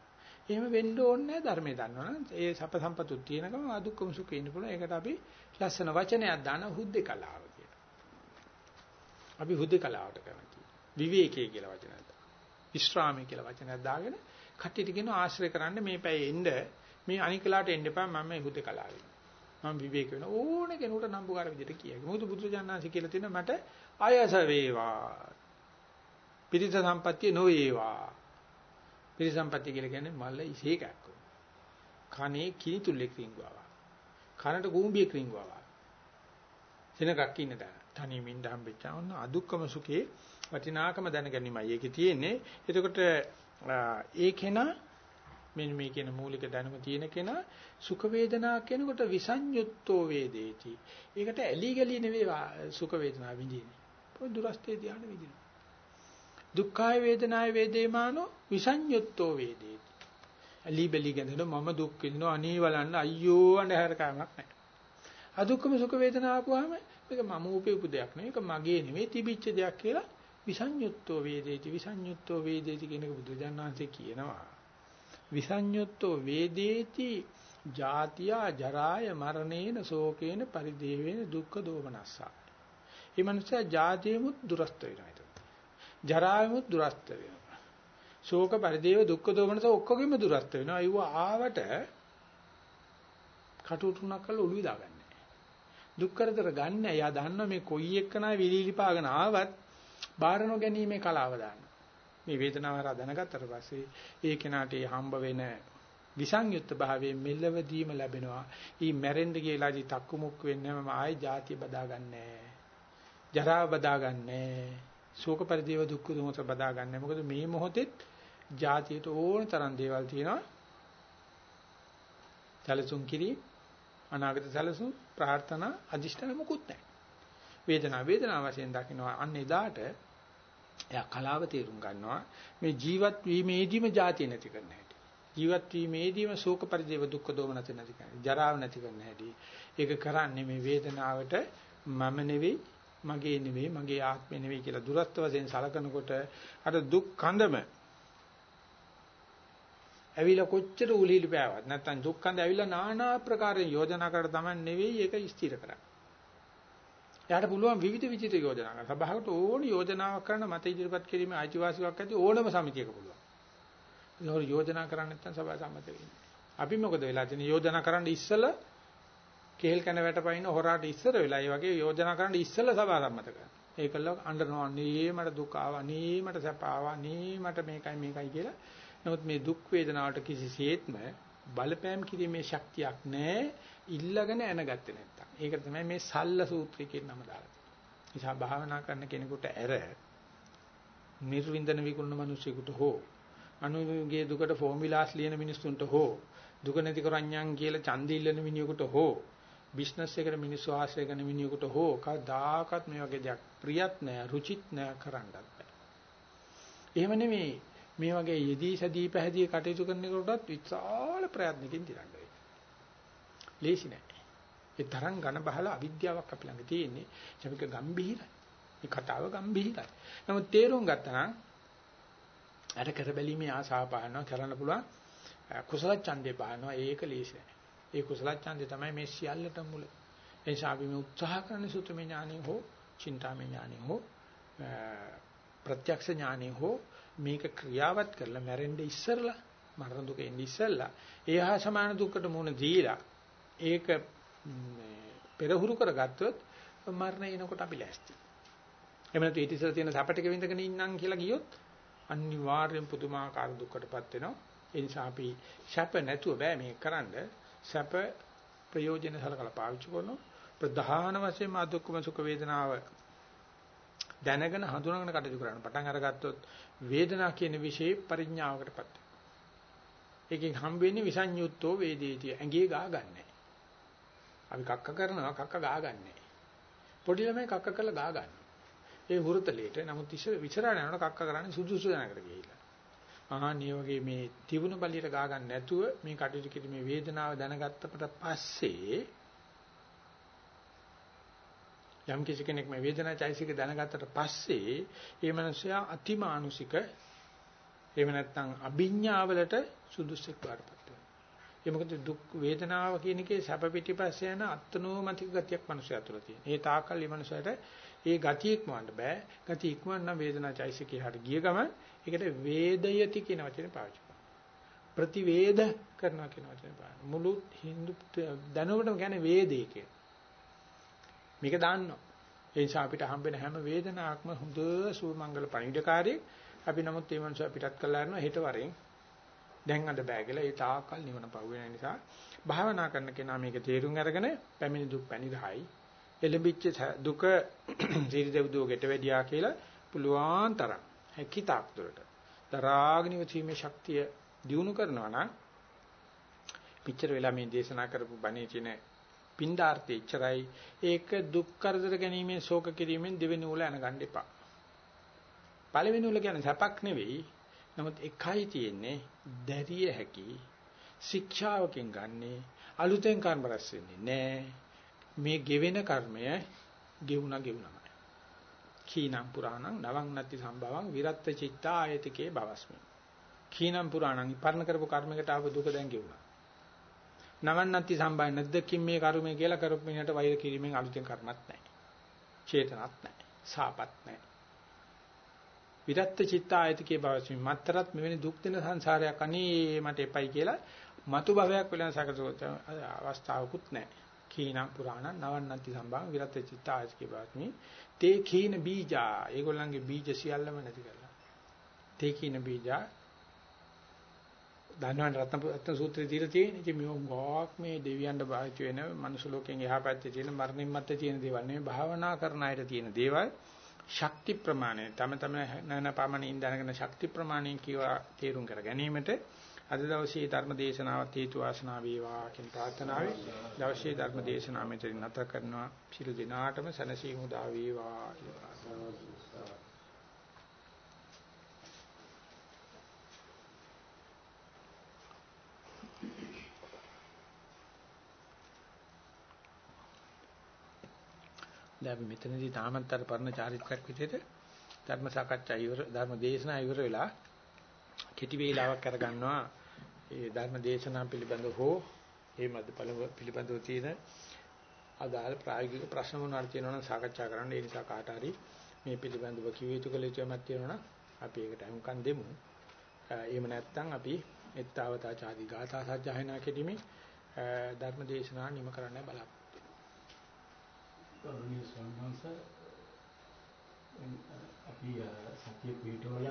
එහෙම වෙන්න ඕනේ ධර්මයේ දන්නවනම් ඒ සප සම්පතු තියෙනකම අදුක්කම සුඛේ ඉන්න පුළුවන්. ඒකට අපි ලස්සන වචනයක් දාන හුද්දේ කලාව කියලා. අපි හුද්දේ කලාවට කැමතියි. විවේකයේ කියලා වචනයක් දාන. විශ්‍රාමයේ කියලා වචනයක් දාගෙන කට්ටියට කියන ආශ්‍රය කරන්න මේ පැයේ එන්න මේ අනිකලාට එන්න එපා මම මේ හුදේ කලාවේ. මම විවේක වෙන ඕන කෙනෙකුට නම්බුකාර විදිහට කියයි. මොකද බුදුරජාණන්සේ කියලා තියෙන මට අයස වේවා. පිරිස සම්පත්තිය නොවේවා. පිරිස සම්පත්තිය කියලා කියන්නේ මල්ල ඉසේකක්. කනේ කිනිතුල්ලෙක් රින්ගුවා. කනට කූඹියක් රින්ගුවා. සෙනගක් ඉන්න තැන. තනියමින් හම්බෙච්චා ඔන්න අදුක්කම සුඛේ වටිනාකම දැනගැනීමයි ඒකේ තියෙන්නේ. එතකොට ඒ කෙනා මෙන්න මේ කියන මූලික දැනුම තියෙන කෙනා සුඛ වේදනා කෙනකොට විසඤ්ඤුත්තෝ වේදේති. ඒකට ඇලි ගලි නෙවෙයි සුඛ වේදනා විඳින්නේ. පොයි දුරස්තේ ධානය විඳිනවා. දුක්ඛාය වේදනාය වේදේමානෝ විසඤ්ඤුත්තෝ වේදේති. ඇලි බලි ගැඳෙන මම දුක් විඳිනවා අනේ බලන්න අයියෝ අnder කමක් නැහැ. අදුක්කම සුඛ වේදනා ආපුවාම මේක මම උපේපු දෙයක් නෙවෙයි. මේක මගේ නෙවෙයි තිබිච්ච දෙයක් කියලා විසඤ්ඤුත්තෝ වේදේති විසඤ්ඤුත්තෝ වේදේති කියන එක බුදුජානනාංශේ කියනවා. විසඤ්ඤුත්තෝ වේදේති ජාතියා ජරාය මරණේන ශෝකේන පරිදේවේන දුක්ඛ දෝමනස්සා. මේ මනුස්සයා ජාතියෙමුත් දුරස්ත වෙනවා ඒක. ජරාවෙමුත් දුරස්ත වෙනවා. ශෝක පරිදේව දුක්ඛ දෝමනස ඔක්කොගෙම දුරස්ත වෙනවා. ඒව ආවට කටුටුණක් කරලා ඔළුවේ දාගන්නේ. දුක් කරදර ගන්න. එයා දන්නවා මේ කොයි එක්කනා විලීලි පාගෙන ආවත් බාර නොගැනීමේ කලාව දාන්න. මේ වේදනාව හරහා දැනගත්තට පස්සේ ඒ කෙනාට හම්බ වෙන විසංයුක්ත භාවයෙන් මෙලවදීම ලැබෙනවා. ඊ මැරෙන්න කියලාදී තක්කුමුක් වෙන්නේ මම ආයි ಜಾතිය බදාගන්නේ ජරාව බදාගන්නේ ශෝක පරිදේව දුක්ඛ දෝමස බදාගන්නේ. මොකද මේ මොහොතෙත් ಜಾතියට ඕන තරම් දේවල් තියෙනවා. සැලසුම් කිරීම අනාගත සැලසුම් ප්‍රාර්ථනා අදිෂ්ඨාන මොකුත් නැහැ. වේදනාව වේදනාව වශයෙන් දකින්නවා අන්න එදාට එයා කලාව තේරුම් ගන්නවා මේ ජීවත් වීමේදීම જાතිය නැති කරන්න හැටි. ජීවත් වීමේදීම ශෝක පරිදේව දුක්ඛ දෝම නැති නැති කරන්නේ. ජරාව නැති කරන්න හැටි. ඒක කරන්නේ මේ වේදනාවට මම නෙවෙයි, මගේ නෙවෙයි, මගේ ආත්මෙ නෙවෙයි කියලා දුරස්ත වශයෙන් සලකනකොට අර දුක් කඳම ඇවිල්ලා කොච්චර උලිලි පෑවත් නැත්නම් දුක් කඳ ඇවිල්ලා নানা ආකාරයෙන් යෝජනා කර තමයි නෙවෙයි ඒක ස්ථිර කරන්නේ. එයාට පුළුවන් විවිධ විචිත යෝජනා කරන්න. සභාවකට ඕන යෝජනාවක් කරන්න මත ඉදිරිපත් කිරීමේ අයිතිවාසිකමක් ඇති ඕනම සමිතියක පුළුවන්. ඒක යෝජනා කරන්නේ නැත්නම් සභාව සම්මත වෙන්නේ. අපි මොකද වෙලා තියෙන්නේ යෝජනා කරන්න ඉස්සෙල්ලා කේල් කන වැටපයින් හොරාට ඉස්සර වෙලා ඒ වගේ යෝජනා කරන්න ඉස්සෙල්ලා සභාව සම්මත කරනවා. ඒකල අඬනවා නේ මට දුක ආවා නේ මට සැප ආවා නේ මට මේකයි මේකයි කියලා. නමුත් මේ දුක් වේදනාවට කිසිසේත්ම බලපෑම් කිරීමේ ශක්තියක් නැහැ. ඉල්ලගෙන ඇනගත්තේ නැත්තම්. ඒක තමයි මේ සල්ල සූත්‍රය කියන නම දාලා තියෙන්නේ. නිසා භාවනා කරන කෙනෙකුට ඇර නිර්වින්දන විකුණන මිනිසෙකුට හෝ අනුගේ දුකට ෆෝමියුලාස් ලියන මිනිස්සුන්ට හෝ දුක නැති කරඤ්ඤං කියලා ඡන්දි ඉල්ලන මිනිහෙකුට හෝ බිස්නස් එකට මිනිස්සු ආශ්‍රය කරන මිනිහෙකුට හෝ කවදාකවත් මේ වගේ දෙයක් ප්‍රියත් නෑ රුචිත් නෑ කරන්නත් බෑ. එහෙම නෙමෙයි මේ වගේ යෙදී සැදී පැහැදී කටයුතු කරනකොටත් විශාල ප්‍රයත්නකින් දිරන්න වෙනවා. ලේසි නෑ. ඒ තරම් ඝන බහල අවිද්‍යාවක් අපි ළඟ තියෙන්නේ. ඒක ගම්බීරයි. මේ කතාව ගම්බීරයි. නමුත් තේරුම් ගත්තා නම් අර කර බැලීමේ ආසාව පහනවා කරන්න පුළුවන් කුසල ඡන්දේ පහනවා ඒක ලේසි නෑ. ඒ කුසල ඡන්දේ තමයි මේ සියල්ලට මුල. ඒ නිසා අපි මේ උත්සාහ කරන සුතමේ ඥානෙ හෝ චින්තාමේ ඥානෙ හෝ ප්‍රත්‍යක්ෂ ඥානෙ හෝ මේක ක්‍රියාවත් කරලා මැරෙන්න ඉස්සරලා මරණ දුක එන්නේ ඉස්සරලා ඒහා සමාන දුකට මුහුණ දීලා ඒක පෙරහුරු කරගත්තොත් මරණ එනකොට අපි ලෑස්ති. එහෙම නැත්නම් ඊට ඉස්සර තියෙන සැප ටික විඳගෙන ඉන්නම් කියලා ගියොත් අනිවාර්යෙන් පුදුමාකාර දුකටපත් වෙනවා. ඒ නිසා අපි සැප නැතුව බෑ මේක කරන්න. සැප ප්‍රයෝජන සලකලා පාවිච්චි කරනවා. ප්‍රධාන වශයෙන්ම අදුක්කම සුඛ වේදනාව දැනගෙන හඳුනාගෙන කටයුතු කරන්න පටන් අරගත්තොත් වේදනාව කියන વિષයේ පරිඥාවකටපත් ඒකෙන් හම්බ වෙන්නේ විසඤ්ඤුත්තෝ වේදේති ඇඟේ ගා ගන්නෑ. අපි කක්ක කරනවා කක්ක ගා ගන්නෑ. පොඩි ළමයි කක්ක කරලා ගා ගන්නවා. ඒ හුරුතලයට නමුත් ඉස්සර විචරණ යනකොට කක්ක කරන්නේ සුදුසු දැනකට ගිහිල්ලා. ආහනේ වගේ මේ තිබුණු බලියට ගා ගන්න නැතුව මේ කටයුතු කිරීමේ වේදනාව දැනගත්තට පස්සේ යම් කිසි කෙනෙක් මේ වේදනා චෛසික දැනගත්තට පස්සේ ඒ මනුස්සයා අතිමානුෂික එහෙම නැත්නම් අභිඥාවලට සුදුසුෙක් වඩපත් වෙනවා. ඒ මොකද දුක් වේදනාව කියන එකේ සැප පිටිපස්සේ යන අත්නෝමතික ගතියක් මනුස්සයා තුළ තියෙන. ඒ තාකල් මේ මනුස්සයාට ඒ ගතිය ඉක්මවන්න බෑ. ගතිය ඉක්මවන්න නම් වේදනා චෛසිකේ හරිය ගිය ගමන් ඒකට වේදයති කියන වචනේ පාවිච්චි කරනවා. ප්‍රතිවේද කරනවා කියන වචනේ පාවිච්චි. මුළු Hindu දැනුමටම කියන්නේ වේදේ කියලා. මේක දාන්නවා. ඒ නිසා අපිට හම්බෙන හැම වේදනාවක්ම හොඳ සූමංගල පණිවිඩකාරී අපි නමුත් මේ මනුස්සය පිටත් කරලා යනවා හෙට වරෙන් දැන් අද බෑ කියලා ඒ තාකල් නිවන පහු වෙන නිසා භාවනා කරන කෙනා මේක තේරුම් අරගෙන පැමිණි දුක් පැනිරහයි එළඹිච්ච දුක *clears throat* සිරිදෙව්දුව ගෙට වැඩියා කියලා පුළුවන් තරම් හැකිතාක් දුරට දරාගෙන ඉවීමේ ශක්තිය දියුණු කරනවා නම් පිටර වෙලා මේ දේශනා කරපු බණේ තියෙන පින්ඩාර්ථය ඉච්චරයි ඒක දුක් කරදර ගැනීමෙන් ශෝක කිරීමෙන් දෙවෙනි උල යනගන්න එපා. පළවෙනි උල කියන්නේ සැපක් නෙවෙයි. නමුත් එකයි තියෙන්නේ දැරිය හැකි ශික්ෂාවකින් ගන්නේ අලුතෙන් කර්ම රැස් වෙන්නේ නෑ. මේ ගෙවෙන කර්මය ගෙවුණා ගෙවුණාමයි. කීනම් පුරාණං නවං නැති සම්භවං විරත්ත චිත්තා ආයතිකේ භවස්මි. කීනම් පුරාණං පරණ කරපු කර්මයකට ආව දුක දැන් ගෙවුණා. නවන්නත්ති සම්බය නැද්දකින් මේ කර්මය කියලා කරපු මිනිහට වෛර කිරීමෙන් අලුතෙන් කර්මත් නැහැ. චේතනත් නැහැ. සාපත් නැහැ. විරත්ත චිත්ත ආයතිකේ භවසි මත්තරත් මෙවැනි දුක් දෙන සංසාරයක් අනේ මට එපයි කියලා මතු භවයක් වෙලන සකසෝත අවස්ථාවකුත් නැහැ. කීනම් පුරාණ නවන්නත්ති සම්බං විරත්ත චිත්ත ආයතිකේ භවසි තේ කීන බීජා ඒගොල්ලන්ගේ බීජ සියල්ලම නැති කරලා. තේ කීන බීජා දන්නවනේ රත්න රත්න සූත්‍රයේ දීලා තියෙන. ඉතින් මේ ගෝක් මේ දෙවියන්ට භාවිත වෙන මනුස්ස ලෝකෙන් එහා පැත්තේ තියෙන මරණින් මත්තේ තියෙන දේවල් නෙමෙයි භාවනා කරන අයට තියෙන දේවල්. ශක්ති ප්‍රමාණය තම තම නැන පමණින් දැනගෙන ශක්ති ප්‍රමාණය කියවා තේරුම් කර ගැනීමට අද දවසේ ධර්ම දේශනාවත් හේතු වාසනා වේවා කියන ප්‍රාර්ථනාවයි. දවසේ ධර්ම දේශනාව මෙතන නැත කරනවා. සියලු දිනාටම සැනසීම උදා වේවා කියලා දැන් අපි මෙතනදී තාමත්තර පරණ චාරිත්‍රාක් විදිහට ධර්ම සාකච්ඡා ඉවර ධර්ම දේශනා ඉවර වෙලා කෙටි වේලාවක් අරගන්නවා. ඒ ධර්ම දේශනා පිළිබඳව හෝ ඒ මැද පිළිබඳව තියෙන අදාළ ප්‍රායෝගික ප්‍රශ්න මොනවාද තියෙනවා නම් සාකච්ඡා කරන්න ඒ නිසා කාට හරි මේ පිළිබඳව කිව යුතු කළ යුතුමක් තියෙනවා නම් අපි ඒකට අහුම්කම් දෙමු. එහෙම නැත්නම් අපි එත්තාවතා ചാදි ගාථා සජ්ජායනා කෙරීමේ ධර්ම දේශනා නිම කරන්න බලාපොරොත්තු ගෞරවනීය ස්වාමීන් වහන්සේ අපි සත්‍ය පිටවල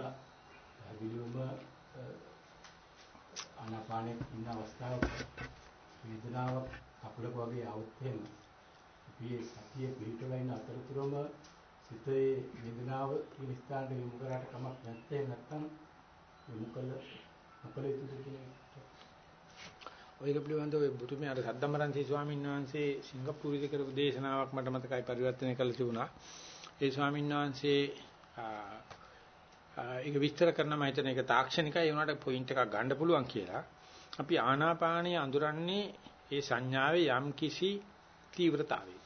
පැහැදිලිවම ආනාපානෙ ඉන්න අවස්ථාවක වේදනාවක් කකුලක වගේ આવුත් එහෙම අපි සත්‍ය පිටවල ඉන්න අතරතුරම සිතේ වේදනාව කියන ස්ථානට යොමු කරාට කමක් නැත්තේ නැත්තම් යොමු කළ මොකද යුතුද කියන ඔයක පිළිබඳව ඔය බුදුමේ අර සද්දමරන්ති ස්වාමීන් වහන්සේ සිංගප්පූරුවේ කරපු දේශනාවක් මට මතකයි පරිවර්තනය කළ තිබුණා. ඒ ස්වාමීන් වහන්සේ ඒක විස්තර කරන මම හිතන එක තාක්ෂණිකයි ඒ වුණාට පොයින්ට් එකක් ගන්න පුළුවන් කියලා. අපි ආනාපානිය අඳුරන්නේ ඒ සංඥාවේ යම් කිසි තීව්‍රතාවයක.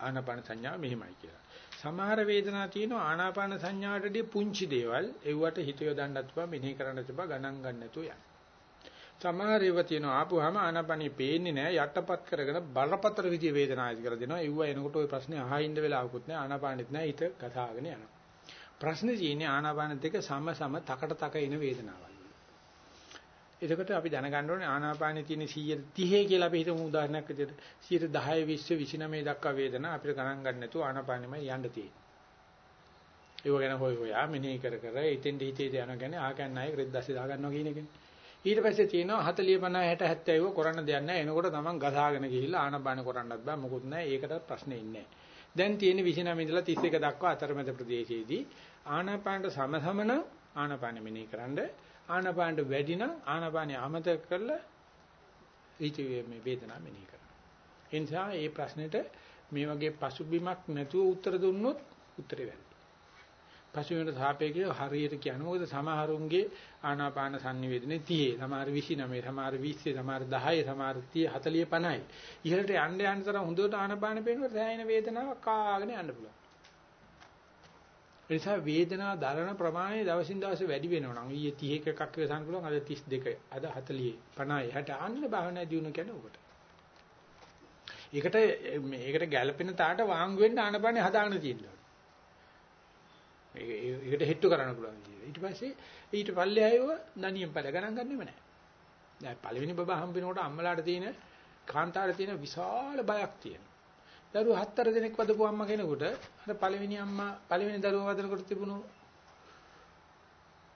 ආනාපාන සංඥාව මෙහිමයි කියලා. සමහර වේදනා තියෙනවා ආනාපාන සංඥාවටදී පුංචි දේවල් එව්වට හිත යොදන්නත් බෑ මෙනෙහි කරන්නත් බෑ ගණන් ගන්න නැතුව යන්න. සමහර ඒවා තියෙනවා ආපුවාම ආනාපානිය පේන්නේ නැහැ යටපත් කරගෙන බරපතල විදිය වේදනාව ඇති කර දෙනවා. එව්ව එනකොට ওই ප්‍රශ්නේ අහින්න වෙලාවකුත් නැහැ ආනාපානෙත් නැහැ හිත කතාගෙන යනවා. ප්‍රශ්නේ තියෙන්නේ ආනාපාන දෙක සම සම තකට තක එන වේදනාවල්. එතකොට අපි දැනගන්න ඕනේ ආනාපානයේ තියෙන 130 කියලා අපි හිතමු උදාහරණයක් විදිහට 10 20 29 දක්වා වේදනා අපිට ගණන් ගන්න නැතුව ආනාපානෙමයි යන්න තියෙන්නේ. ඒව ගැන හොය හොයා මෙනෙහි කර කර ඉතින් හිතේ යන ගැන ආකන් නායක රෙද්දාස්සේ දා ගන්නවා කියන එකනේ. ඊට පස්සේ තියෙනවා 40 50 60 70 කරන්න දෙයක් නැහැ. එනකොට තමන් ගසාගෙන ගිහිල්ලා ආනාපාන කරන්නත් බෑ මොකුත් නැහැ. ඒකට ප්‍රශ්නේ ඉන්නේ දැන් තියෙන 29 ඉඳලා 31 දක්වා අතරමැද ප්‍රදේශයේදී ආනාපානට සමසමන ආනාපාන මෙනෙහි කරන්නේ ආනාපානට වැඩි නම් ආනාපානිය අමතක කරලා ඊටි මේ වේදනාව මෙනෙහි කරනවා. ඒ නිසා මේ ප්‍රශ්නෙට මේ වගේ පසුබිමක් නැතුව උත්තර දුන්නොත් උත්තරේ වැරදි. පසුබිමට සාපේක්ෂව හරියට කියන මොකද සමහරුන්ගේ ආනාපාන sannivedane 30, සමහර 29, සමහර 20, සමහර 10, සමහර 30, 40, 50යි. ඉහළට යන්න යන්න තරම් හොඳට ආනාපාන පේනකොට සෑහෙන වේදනාවක් කාගෙන යන්න පුළුවන්. ඒ නිසා වේදනාව දරන ප්‍රමාණය දවසින් දවස වැඩි වෙනවා නම් ඊයේ 31 එකක් ඉවසන්න පුළුවන් අද 32 අද 40 50 60 අන්න භාවනා දියුණු කියන්නේ උකට. ඒකට මේකට ගැළපෙන තාට වාංගු වෙන්න ආනපනේ හදාගෙන තියෙනවා. ඒකට හෙට්ටු කරන්න පුළුවන් විදියට. ඊට පස්සේ ඊට පල්ලෙහායව දණියෙන් පළ ගණන් ගන්නෙම නැහැ. දැන් පළවෙනි බබා හම්බ වෙනකොට අම්මලාට තියෙන කාන්තාරේ තියෙන විශාල බයක් තියෙනවා. දරුවෝ හතර දෙනෙක් වදපු අම්මා කෙනෙකුට අර පළවෙනි අම්මා පළවෙනි දරුවා වදනකොට තිබුණු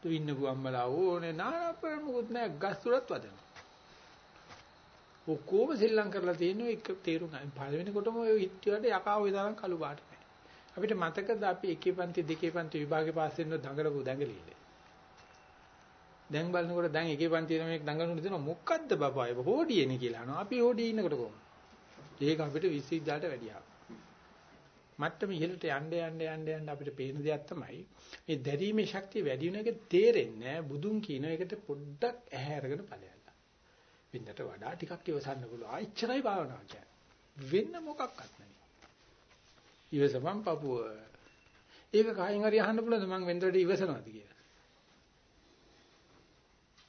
තුින්නපු අම්මලා ඕනේ නානපර මොකුත් නෑ ගස් තුලත් වදනවා. ඔක්කොම සෙල්ලම් කරලා තියෙනවා එක තේරුම් ගන්න. පළවෙනි කොටම ඔය හිටියට යකාව ඒ තරම් කළු පාට නෑ. අපිට මතකද අපි එකේ පන්ති දෙකේ පන්ති විභාගේ පාස් වෙන්න දඟලපු දඟලීල. දැන් බලනකොට දැන් එකේ පන්ති ළමෙක් දඟලනකොට දෙනවා මොකද්ද බබා ඒක හොඩියනේ කියලා අහනවා. අපි හොඩියේ ඉන්නකොට කොහොමද? ඒක අපිට විශ්වවිද්‍යාලයට වැඩියා. මට්ටම ඉහළට යන්න යන්න යන්න යන්න අපිට පේන දෙයක් තමයි මේ දැරීමේ ශක්තිය වැඩි වෙන එක තේරෙන්නේ බුදුන් කියන එකට පොඩ්ඩක් ඇහැ අරගෙන ඵලයල්ලා. වෙනකට වඩා ටිකක් ඉවසන්න පුළුවන්. ආච්චරයි භාවනාව කියන්නේ. වෙන්න මොකක්වත් නැහැ. ඉවසපන් පපුව. ඒක කයින් හරි අහන්න පුළුවන්ද මං වෙනදට ඉවසනවාද කියලා.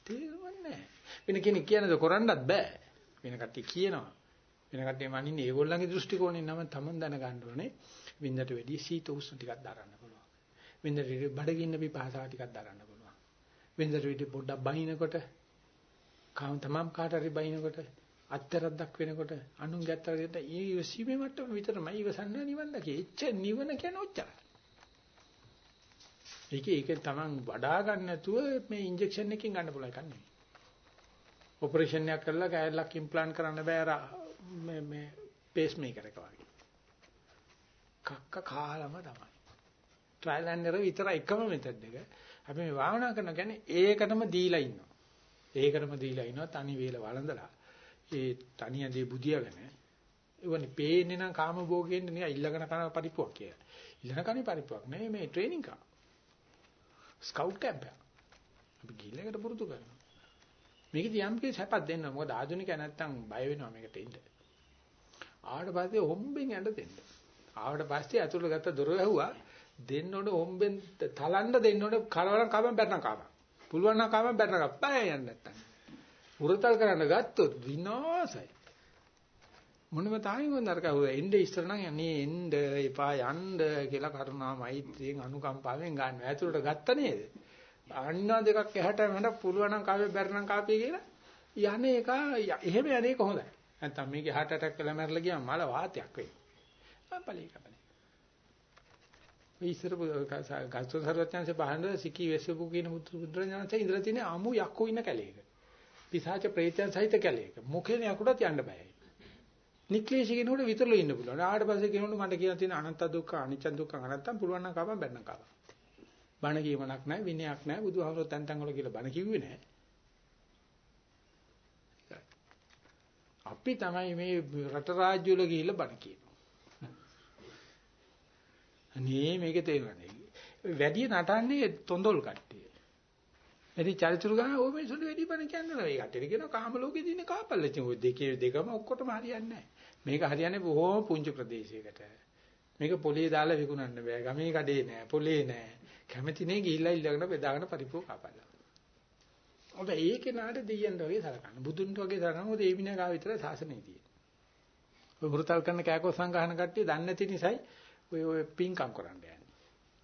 තේරුම් නැහැ. වෙන කෙනෙක් කියනද කරන්නත් බෑ. වෙන කට්ටිය කියනවා. වෙන කට්ටිය මනින්නේ ඒගොල්ලන්ගේ දෘෂ්ටි කෝණයෙන් නම් තමන් දැනගන්න ඕනේ වින්දට වැඩි සීත උෂ්ණ ටිකක් දරන්න පුළුවන්. වින්දට බඩගින්න පිපාසා ටිකක් දරන්න පුළුවන්. වින්දට වැඩි පොඩ්ඩක් බහිනකොට කාම තමම් කාට හරි බහිනකොට අත්තරද්දක් වෙනකොට අනුන් ගැත්තරකට ඒ ඉවසීමේ මට්ටම විතරමයි ඉවසන්න නිවන් දකේ. එච්ච නිවන කියන්නේ ඔච්චරයි. ඒක ඒක තමන් වඩා ගන්න නැතුව මේ ඉන්ජෙක්ෂන් එකකින් ගන්න පුළුවන් එකක් නෙවෙයි. ඔපරේෂන් එකක් කරලා කෑල්ලක් ඉම්ප්ලාන්ට් කරන්න බෑ මේ මේ පේස් මේකර් එක වගේ. කක්ක කාලම තමයි. ට්‍රයිල් ඇන්ඩ් එරර් විතර එකම මෙතඩ් එක. අපි මේ භාවනා කරන කියන්නේ ඒකටම දීලා ඉන්නවා. ඒකටම දීලා ඉන්නවා තනි වේල වළඳලා. ඒ තනි ඇඳේ බුදියාගෙන ඒවනේ පේන්නේ නම් කාම භෝගයෙන් නිකන් ඉල්ලගෙන කරන පරිප්පුවක් කියලා. ඉල්ලන කණේ පරිප්පුවක් නෙමෙයි මේ ට්‍රේනින් කා. ස්කවුට් කැම්ප් එක. අපි ගිහිල්ලා පුරුදු කරනවා. මේකදී යම් කිසි සැපක් දෙන්න. මොකද ආධුනිකයා නැත්තම් බය වෙනවා මේකට එන්න. ආවට පස්සේ හොම්බෙන් යන්න දෙන්න. ආවට පස්සේ ඇතුළට ගත්ත දොර ඇහුවා දෙන්න ඕන හොම්බෙන් තලන්න දෙන්න ඕන කරවලම් කාමම් බැරන කාම. පුළුවන් නම් කාමම් බැරන කාම. බය යන්නේ නැත්තම්. උරතල් කරන්න ගත්තොත් විනාසයි. මොනම තායින් වන්දරක හුව එන්නේ ඉස්සර නම් යන්නේ එන්න එපා යන්න කියලා කරුණා මෛත්‍රියෙන් අනුකම්පාවෙන් ගන්න. ඇතුළට ගත්ත නේද? අන්නා දෙකක් එහාට මට පුළුවන් නම් කාවේ බැරනම් කාපිය කියලා යන්නේ එක එහෙම යන්නේ කොහොමද? නැත්තම් මේකේ heart attack වෙලා මැරලා ගියාම මල වාතයක් වෙයි. මම ඵලී කපනේ. මේ ඉස්සර ගස්තෝ සර්වඥාන්සේ බහන්ද සිකී වෙස්සපු කියන බුදුරජාණන්සේ ඉඳලා තියෙන අමු යක්කෝ ඉන්න කැලේක. පිසාච ප්‍රේතයන් සහිත කැලේක. මොකේන යකුටත් යන්න බෑ. නික්ලේශී කෙනෙකුට විතරලෝ ඉන්න පුළුවන්. ආවට පස්සේ කෙනෙකුට මට කියලා තියෙන අනන්ත දුක්ඛ අනිච්ච දුක්ඛ අනත්තම් පුළුවන් නම් කපන් බැන්න කපන්. බණ කියමනක් නැහැ විනයක් නැහැ බුදුහාමරෝ තැන් තැන් වල කියලා බණ කිව්වේ නැහැ. අපි තමයි මේ රට රාජ්‍ය වල ගිහිල්ලා බණ කියනවා. අනේ මේක තේරෙන්නේ. වැඩි නටන්නේ තොඳොල් කට්ටිය. වැඩි චරිචුරු ගන්න ඕ මේ සුළු වැඩි බණ කියන්නේ නැහැ. ඒ කට්ටියට කියනවා කාම ලෝකේ දින කාපල්ල. ඔය දෙකේ දෙකම ඔක්කොටම හරියන්නේ නැහැ. මේක හරියන්නේ බොහොම පුංචි ප්‍රදේශයකට. මේක පොලේ දාලා විකුණන්න බෑ. ගමේ කඩේ නෑ, පොලේ නෑ. කැමතිනේ ගිහිල්ලා ඉල්ලගෙන බෙදාගෙන පරිප්පුව කපලා. ඔබ ඒකේ නාට දෙයියන්ට වගේ සලකන්න. බුදුන්ට වගේ සලකන්න. මොකද ඒ විනය ගාව විතර සාසනේ තියෙන්නේ. ඔය වෘතල් කරන කෑකෝ සංගහන කට්ටිය දන්නේ නැති නිසායි ඔය ඔය පින්කම් කරන්න යන්නේ.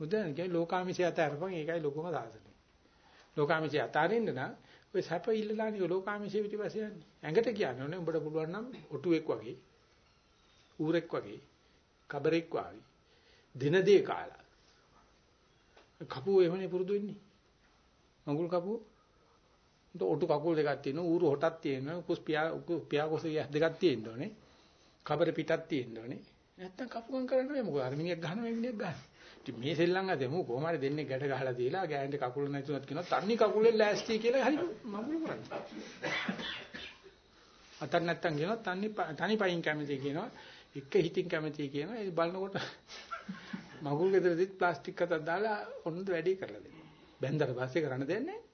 බුදුන් කියන්නේ ලෝකාමිෂය අතරපන් ඒකයි ලොකුම සාසනේ. ලෝකාමිෂය අතරින්න නම් ඔය සැප ඉල්ලලානේ ලෝකාමිෂය පිටිපස්සේ යන්නේ. ඇඟට කියන්නේ ඕනේ උඹට පුළුවන් නම් ඔටුවෙක් වගේ ඌරෙක් වගේ කබරෙක් වාවි දින දේ කාලා කපුව එහෙමනේ පුරුදු වෙන්නේ මඟුල් කපුව ඔටු කකුල් දෙකක් තියෙනවා ඌරු හොටක් තියෙනවා කුස් පියා පියා කුස් දෙකක් තියෙන්න ඕනේ. කබර පිටක් තියෙන්න ඕනේ. නැත්තම් කපුකම් කරන්න බෑ මොකද අර මිනිහෙක් ගහන මේ මිනිහෙක් ගන්න ඉතින් මේ සෙල්ලම් අදමු කොහොම හරි දෙන්නේ ගැට ගහලා දීලා ගෑනට කකුල නැතුනත් කියනවා තන්නි කකුලෙන් ලෑස්ති කියලා හරි මඟුල් කරන්නේ. අතක් නැත්තම් කියනවා තන්නි තනි පයින් කැමති කියනවා. එක හිතින් කැමතියි කියනවා. ඒ බලනකොට මගුල් ගෙදරදිත් ප්ලාස්ටික් අතක් දාලා ඔන්නද වැඩි කරලා දෙනවා. බැන්දට පස්සේ කරන්න දෙන්නේ නැහැ.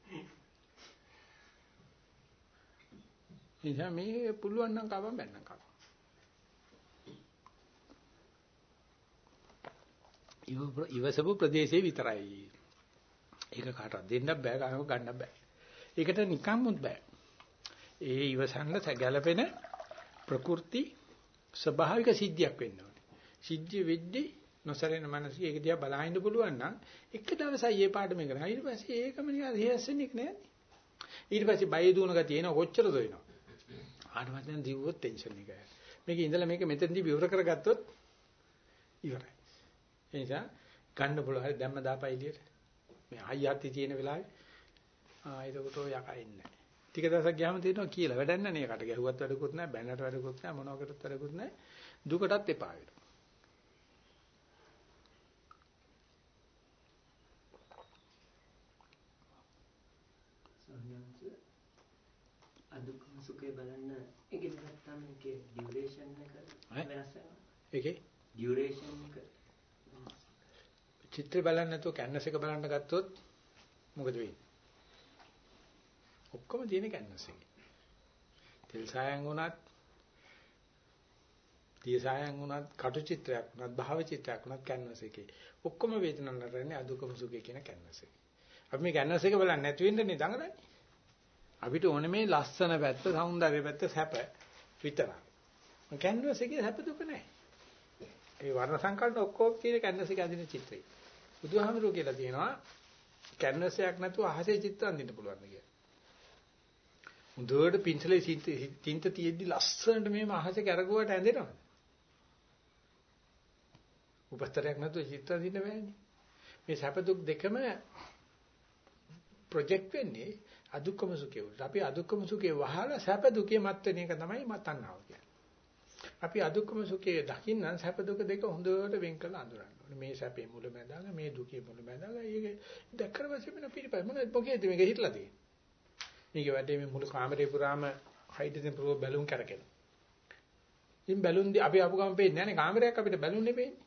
මේ පුළුවන් නම් කවම් බැන්නම් කවම්. ඉවසපු ප්‍රදේශේ විතරයි. ඒක කාටවත් දෙන්න බෑ ගන්නව ගන්න බෑ. ඒකට නිකම්මුත් බෑ. ඒ ඉවසන්න ගැළපෙන ප්‍රകൃති ස්වභාවික සිද්ධියක් වෙන්න ඕනේ. සිද්ධිය වෙද්දී නොසරෙන මනස ඒක දිහා බලහින්න පුළුවන් නම් එක දවසයි ඒ පාඩම කරා. ඊට පස්සේ ඒකම නිකන් රිහර්සල් එක නෑනේ. ඊට පස්සේ බය දුවන ගතිය එනවා කොච්චරද වෙනවා. ආට පස්සේ දිව්වොත් ටෙන්ෂන් එක. මේක ඉඳලා මේක මෙතෙන්දී විවර කරගත්තොත් ඉවරයි. ඒ නිසා ගන්න පුළුවන් හරි දැම්ම දාපයි එළියට. මේ අයියත් තියෙන වෙලාවේ ආ එතකොට ඔය යකා ඉන්නේ. ටික දවසක් ගියාම තේරෙනවා කියලා වැඩක් නැහැ නේ කට ගැහුවත් වැඩකුත් නැහැ බැනට වැඩකුත් නැහැ මොනවාකටත් වැඩකුත් නැහැ දුකටත් එපා වෙනවා අදුක්කම සුඛය බලන්න ඒකෙන් ගත්තාම ඒකේ ඩියුරේෂන් එක වෙනස් වෙනවා ඒකේ ඩියුරේෂන් එක චිත්‍ර බලන්න නැතුව කැන්වස් එක බලන්න ගත්තොත් මොකද වෙන්නේ ඔක්කොම තියෙන කැන්වස් එකේ. තෙල් සායන් වුණත්, තිය සායන් වුණත්, කටු චිත්‍රයක් වුණත්, භාව චිත්‍රයක් වුණත් කැන්වස් එකේ. ඔක්කොම වේදනන නටන්නේ අදුකම සුඛය කියන කැන්වස් එකේ. අපි මේ කැන්වස් එක බලන්නේ නැති වෙන්නේ දඟලන්නේ. අපිට ඕනේ මේ ලස්සන පැත්ත, సౌందර්ය පැත්ත, සැප විතරයි. කැන්වස් එකේ සැප දුක නැහැ. ඒ වර්ණ සංකල්ප ඔක්කොම තියෙන කැන්වස් එකේ අදින චිත්‍රය. බුදුහාමුදුරුවෝ කියලා තියෙනවා කැන්වස් එකක් නැතුව අහසේ චිත්‍ර අඳින්න පුළුවන් කියලා. හොඳට පින්සලේ තින්ත තියෙද්දි ලස්සනට මේ මහසේ කරගුවට ඇඳෙනවද? උපස්තරයක් නැතුව චිත්‍ර දින්න බෑනේ. මේ සැප දුක් දෙකම ප්‍රොජෙක්ට් වෙන්නේ අදුක්කම සුඛේ උඩ. අපි අදුක්කම සුඛේ වහලා සැප දුකේ මත් වෙන එක තමයි මතන්නාව කියන්නේ. අපි අදුක්කම සුඛේ දකින්න සැප දුක දෙක හොඳට වෙන් කරලා අඳුරන්න ඕනේ. මේ සැපේ මුල මැදාග මේ දුකේ මුල මැදාග ඒක දැක්කම පස්සේ වෙන පිළිපැයි මොකද මොකේද මේක හිටලා තියෙන්නේ. මේක වැඩේ මේ මුළු කාමරේ පුරාම හයිඩ්‍රජන් ප්‍රෝ බැලුම් කරකිනවා. ඉතින් බැලුම් දී අපි ආපු ගමන් පේන්නේ නැහැ නේ කාමරයක් අපිට බැලුම් නෙපෙන්නේ.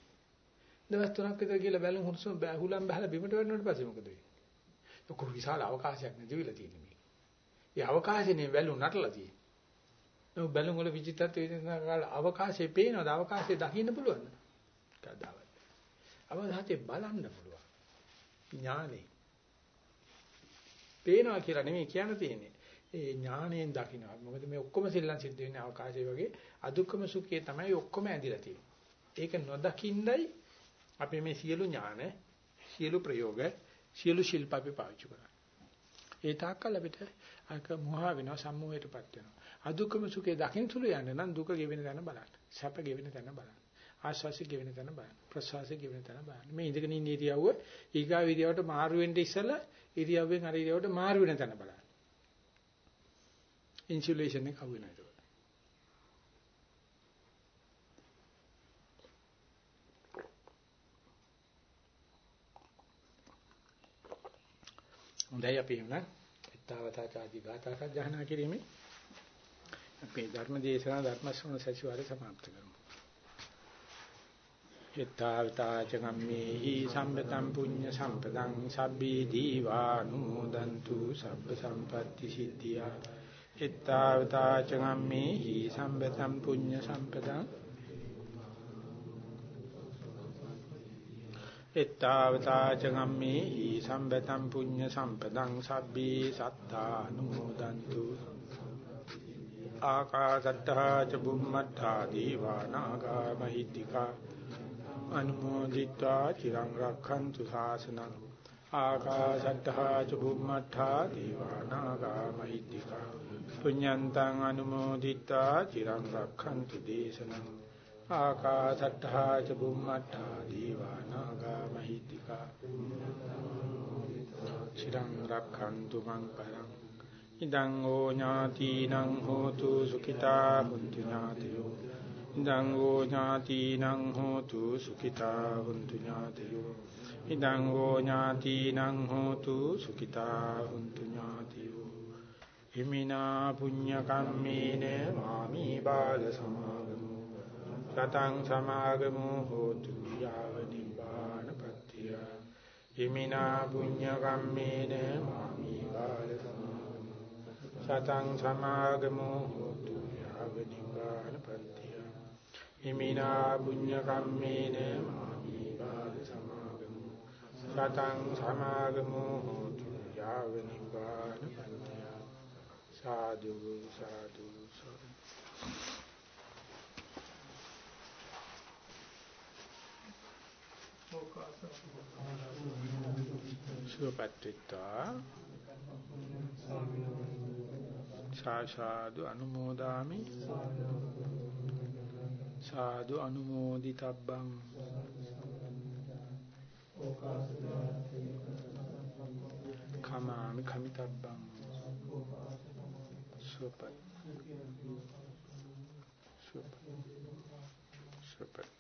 දවස් තුනක් විතර ගිහලා බැලුම් හුස්ම හුලම් බහලා බිමට වැටුණාට පස්සේ මොකද වෙන්නේ? ලොකු විශාල අවකාශයක් නැතිවිලා තියෙන්නේ මේ. ඒ අවකාශනේ බැලුම් නටලා තියෙන්නේ. නෝ බැලුම් වල විචිත්තත්වය වෙනසන කාල අවකාශයේ පේනවද? අවකාශයේ දකින්න පුළුවන්ද? කදාවත්. අවදාතේ බලන්න පුළුවන්. ඥානේ. පේනවා කියලා නෙමෙයි කියන්න තියෙන්නේ. ඒ ඥාණයෙන් දකින්නවා. මොකද මේ ඔක්කොම සෙල්ලම් සිද්ධ වෙන්නේ අවකාශයේ වගේ අදුක්කම සුඛයේ තමයි ඔක්කොම ඇඳිලා තියෙන්නේ. ඒක නොදකින්දයි අපි මේ සියලු ඥාන, සියලු ප්‍රයෝග, සියලු ශිල්ප අපි පාවිච්චි කරන්නේ. ඒ තාක්කල් අපිට අක මොහා වෙනවා සම්මෝහයටපත් වෙනවා. අදුක්කම සුඛේ දකින්න සුළු යන්න නම් දුක ගෙවෙන තැන බලන්න. සැප ගෙවෙන තැන බලන්න. ආශ්වාසය ගෙවෙන තැන බලන්න. ප්‍රශ්වාසය ගෙවෙන තැන බලන්න. මේ ඉඳගෙන ඉන්න ඉරියව්ව ඊගා ඉරියව්වට මාරු වෙන්න ඉස්සෙල්ලා ඉරියව්වෙන් අර ඉරියව්වට මාරු වෙන තැන බලන්න. ඉන්සුලේෂන් එක අහු වෙනවා ඒක. හොඳයි අපි එහෙනම් ඊතාවතා ආදී ගාථා සජ්ජහනා කිරීමේ අපේ ධර්ම දේශනා ධර්ම ශ්‍රවණ සැසිවාරය સમાપ્ત කරමු. ඊතාවතා චගම්මේහි සම්පතම් පුඤ්ඤ සම්පතං සබ්බී දීවානුමෝදන්තු සබ්බ සම්පatti සිද්ධියා. ඊතාවතා චගම්මේහි සම්පතම් පුඤ්ඤ සම්පතං එත්තාවතා චගම්මේහි සම්බතම් පුඤ්ඤ සම්පදං සබ්බේ සත්තානුමෝදන්තු ආකාසට්ටා ච බුම්මට්ටා දීවානාගා මහිත්‍තිකා අනුමෝදිත්වා චිරං රක්ඛන්තු ශාසනං ආකාසට්ටා ච බුම්මට්ටා දීවානාගා මහිත්‍තිකා පුඤ්ඤන්තං අනුමෝදිත්වා චිරං රක්ඛන්තු දේශනං ආකාසට්ටා ච බුම්මට්ටා දීවානාගා මහිත්‍තිකා චිරං රක්ඛන්තු මං පරං ඉදං ඕ ඥාතිනං හෝතු සුඛිතා හුන්තු ඥාතයෝ. ඉදං ඕ ඥාතිනං හෝතු සුඛිතා හුන්තු ඥාතයෝ. ඉදං ඕ ඥාතිනං හෝතු සුඛිතා හුන්තු ඥාතයෝ. හිමිනා පුඤ්ඤ කම්මේන මාමි බාල සමාගමු. සතං සමාගමෝ හෝතු යාව නිබ්බානපත්තිය හිමිනා පුඤ්ඤ කම්මේන මාමි බාල සතං සමාගමෝ හෝතු යාව නිබ්බානපත්තිය හිමිනා පුඤ්ඤ කම්මේන මාමි බාල සමාගමෝ සතං සමාගමෝ හෝතු යාව නිබ්බානපත්තිය සාදු. සාදු සාදු සුවපත්ත්වා සාසාදු අනුමෝදාමි. සාදු අනුමෝදිතබ්බං. කමාමි කමිතබ්බං. සුවපත් සුවපත් සුවපත්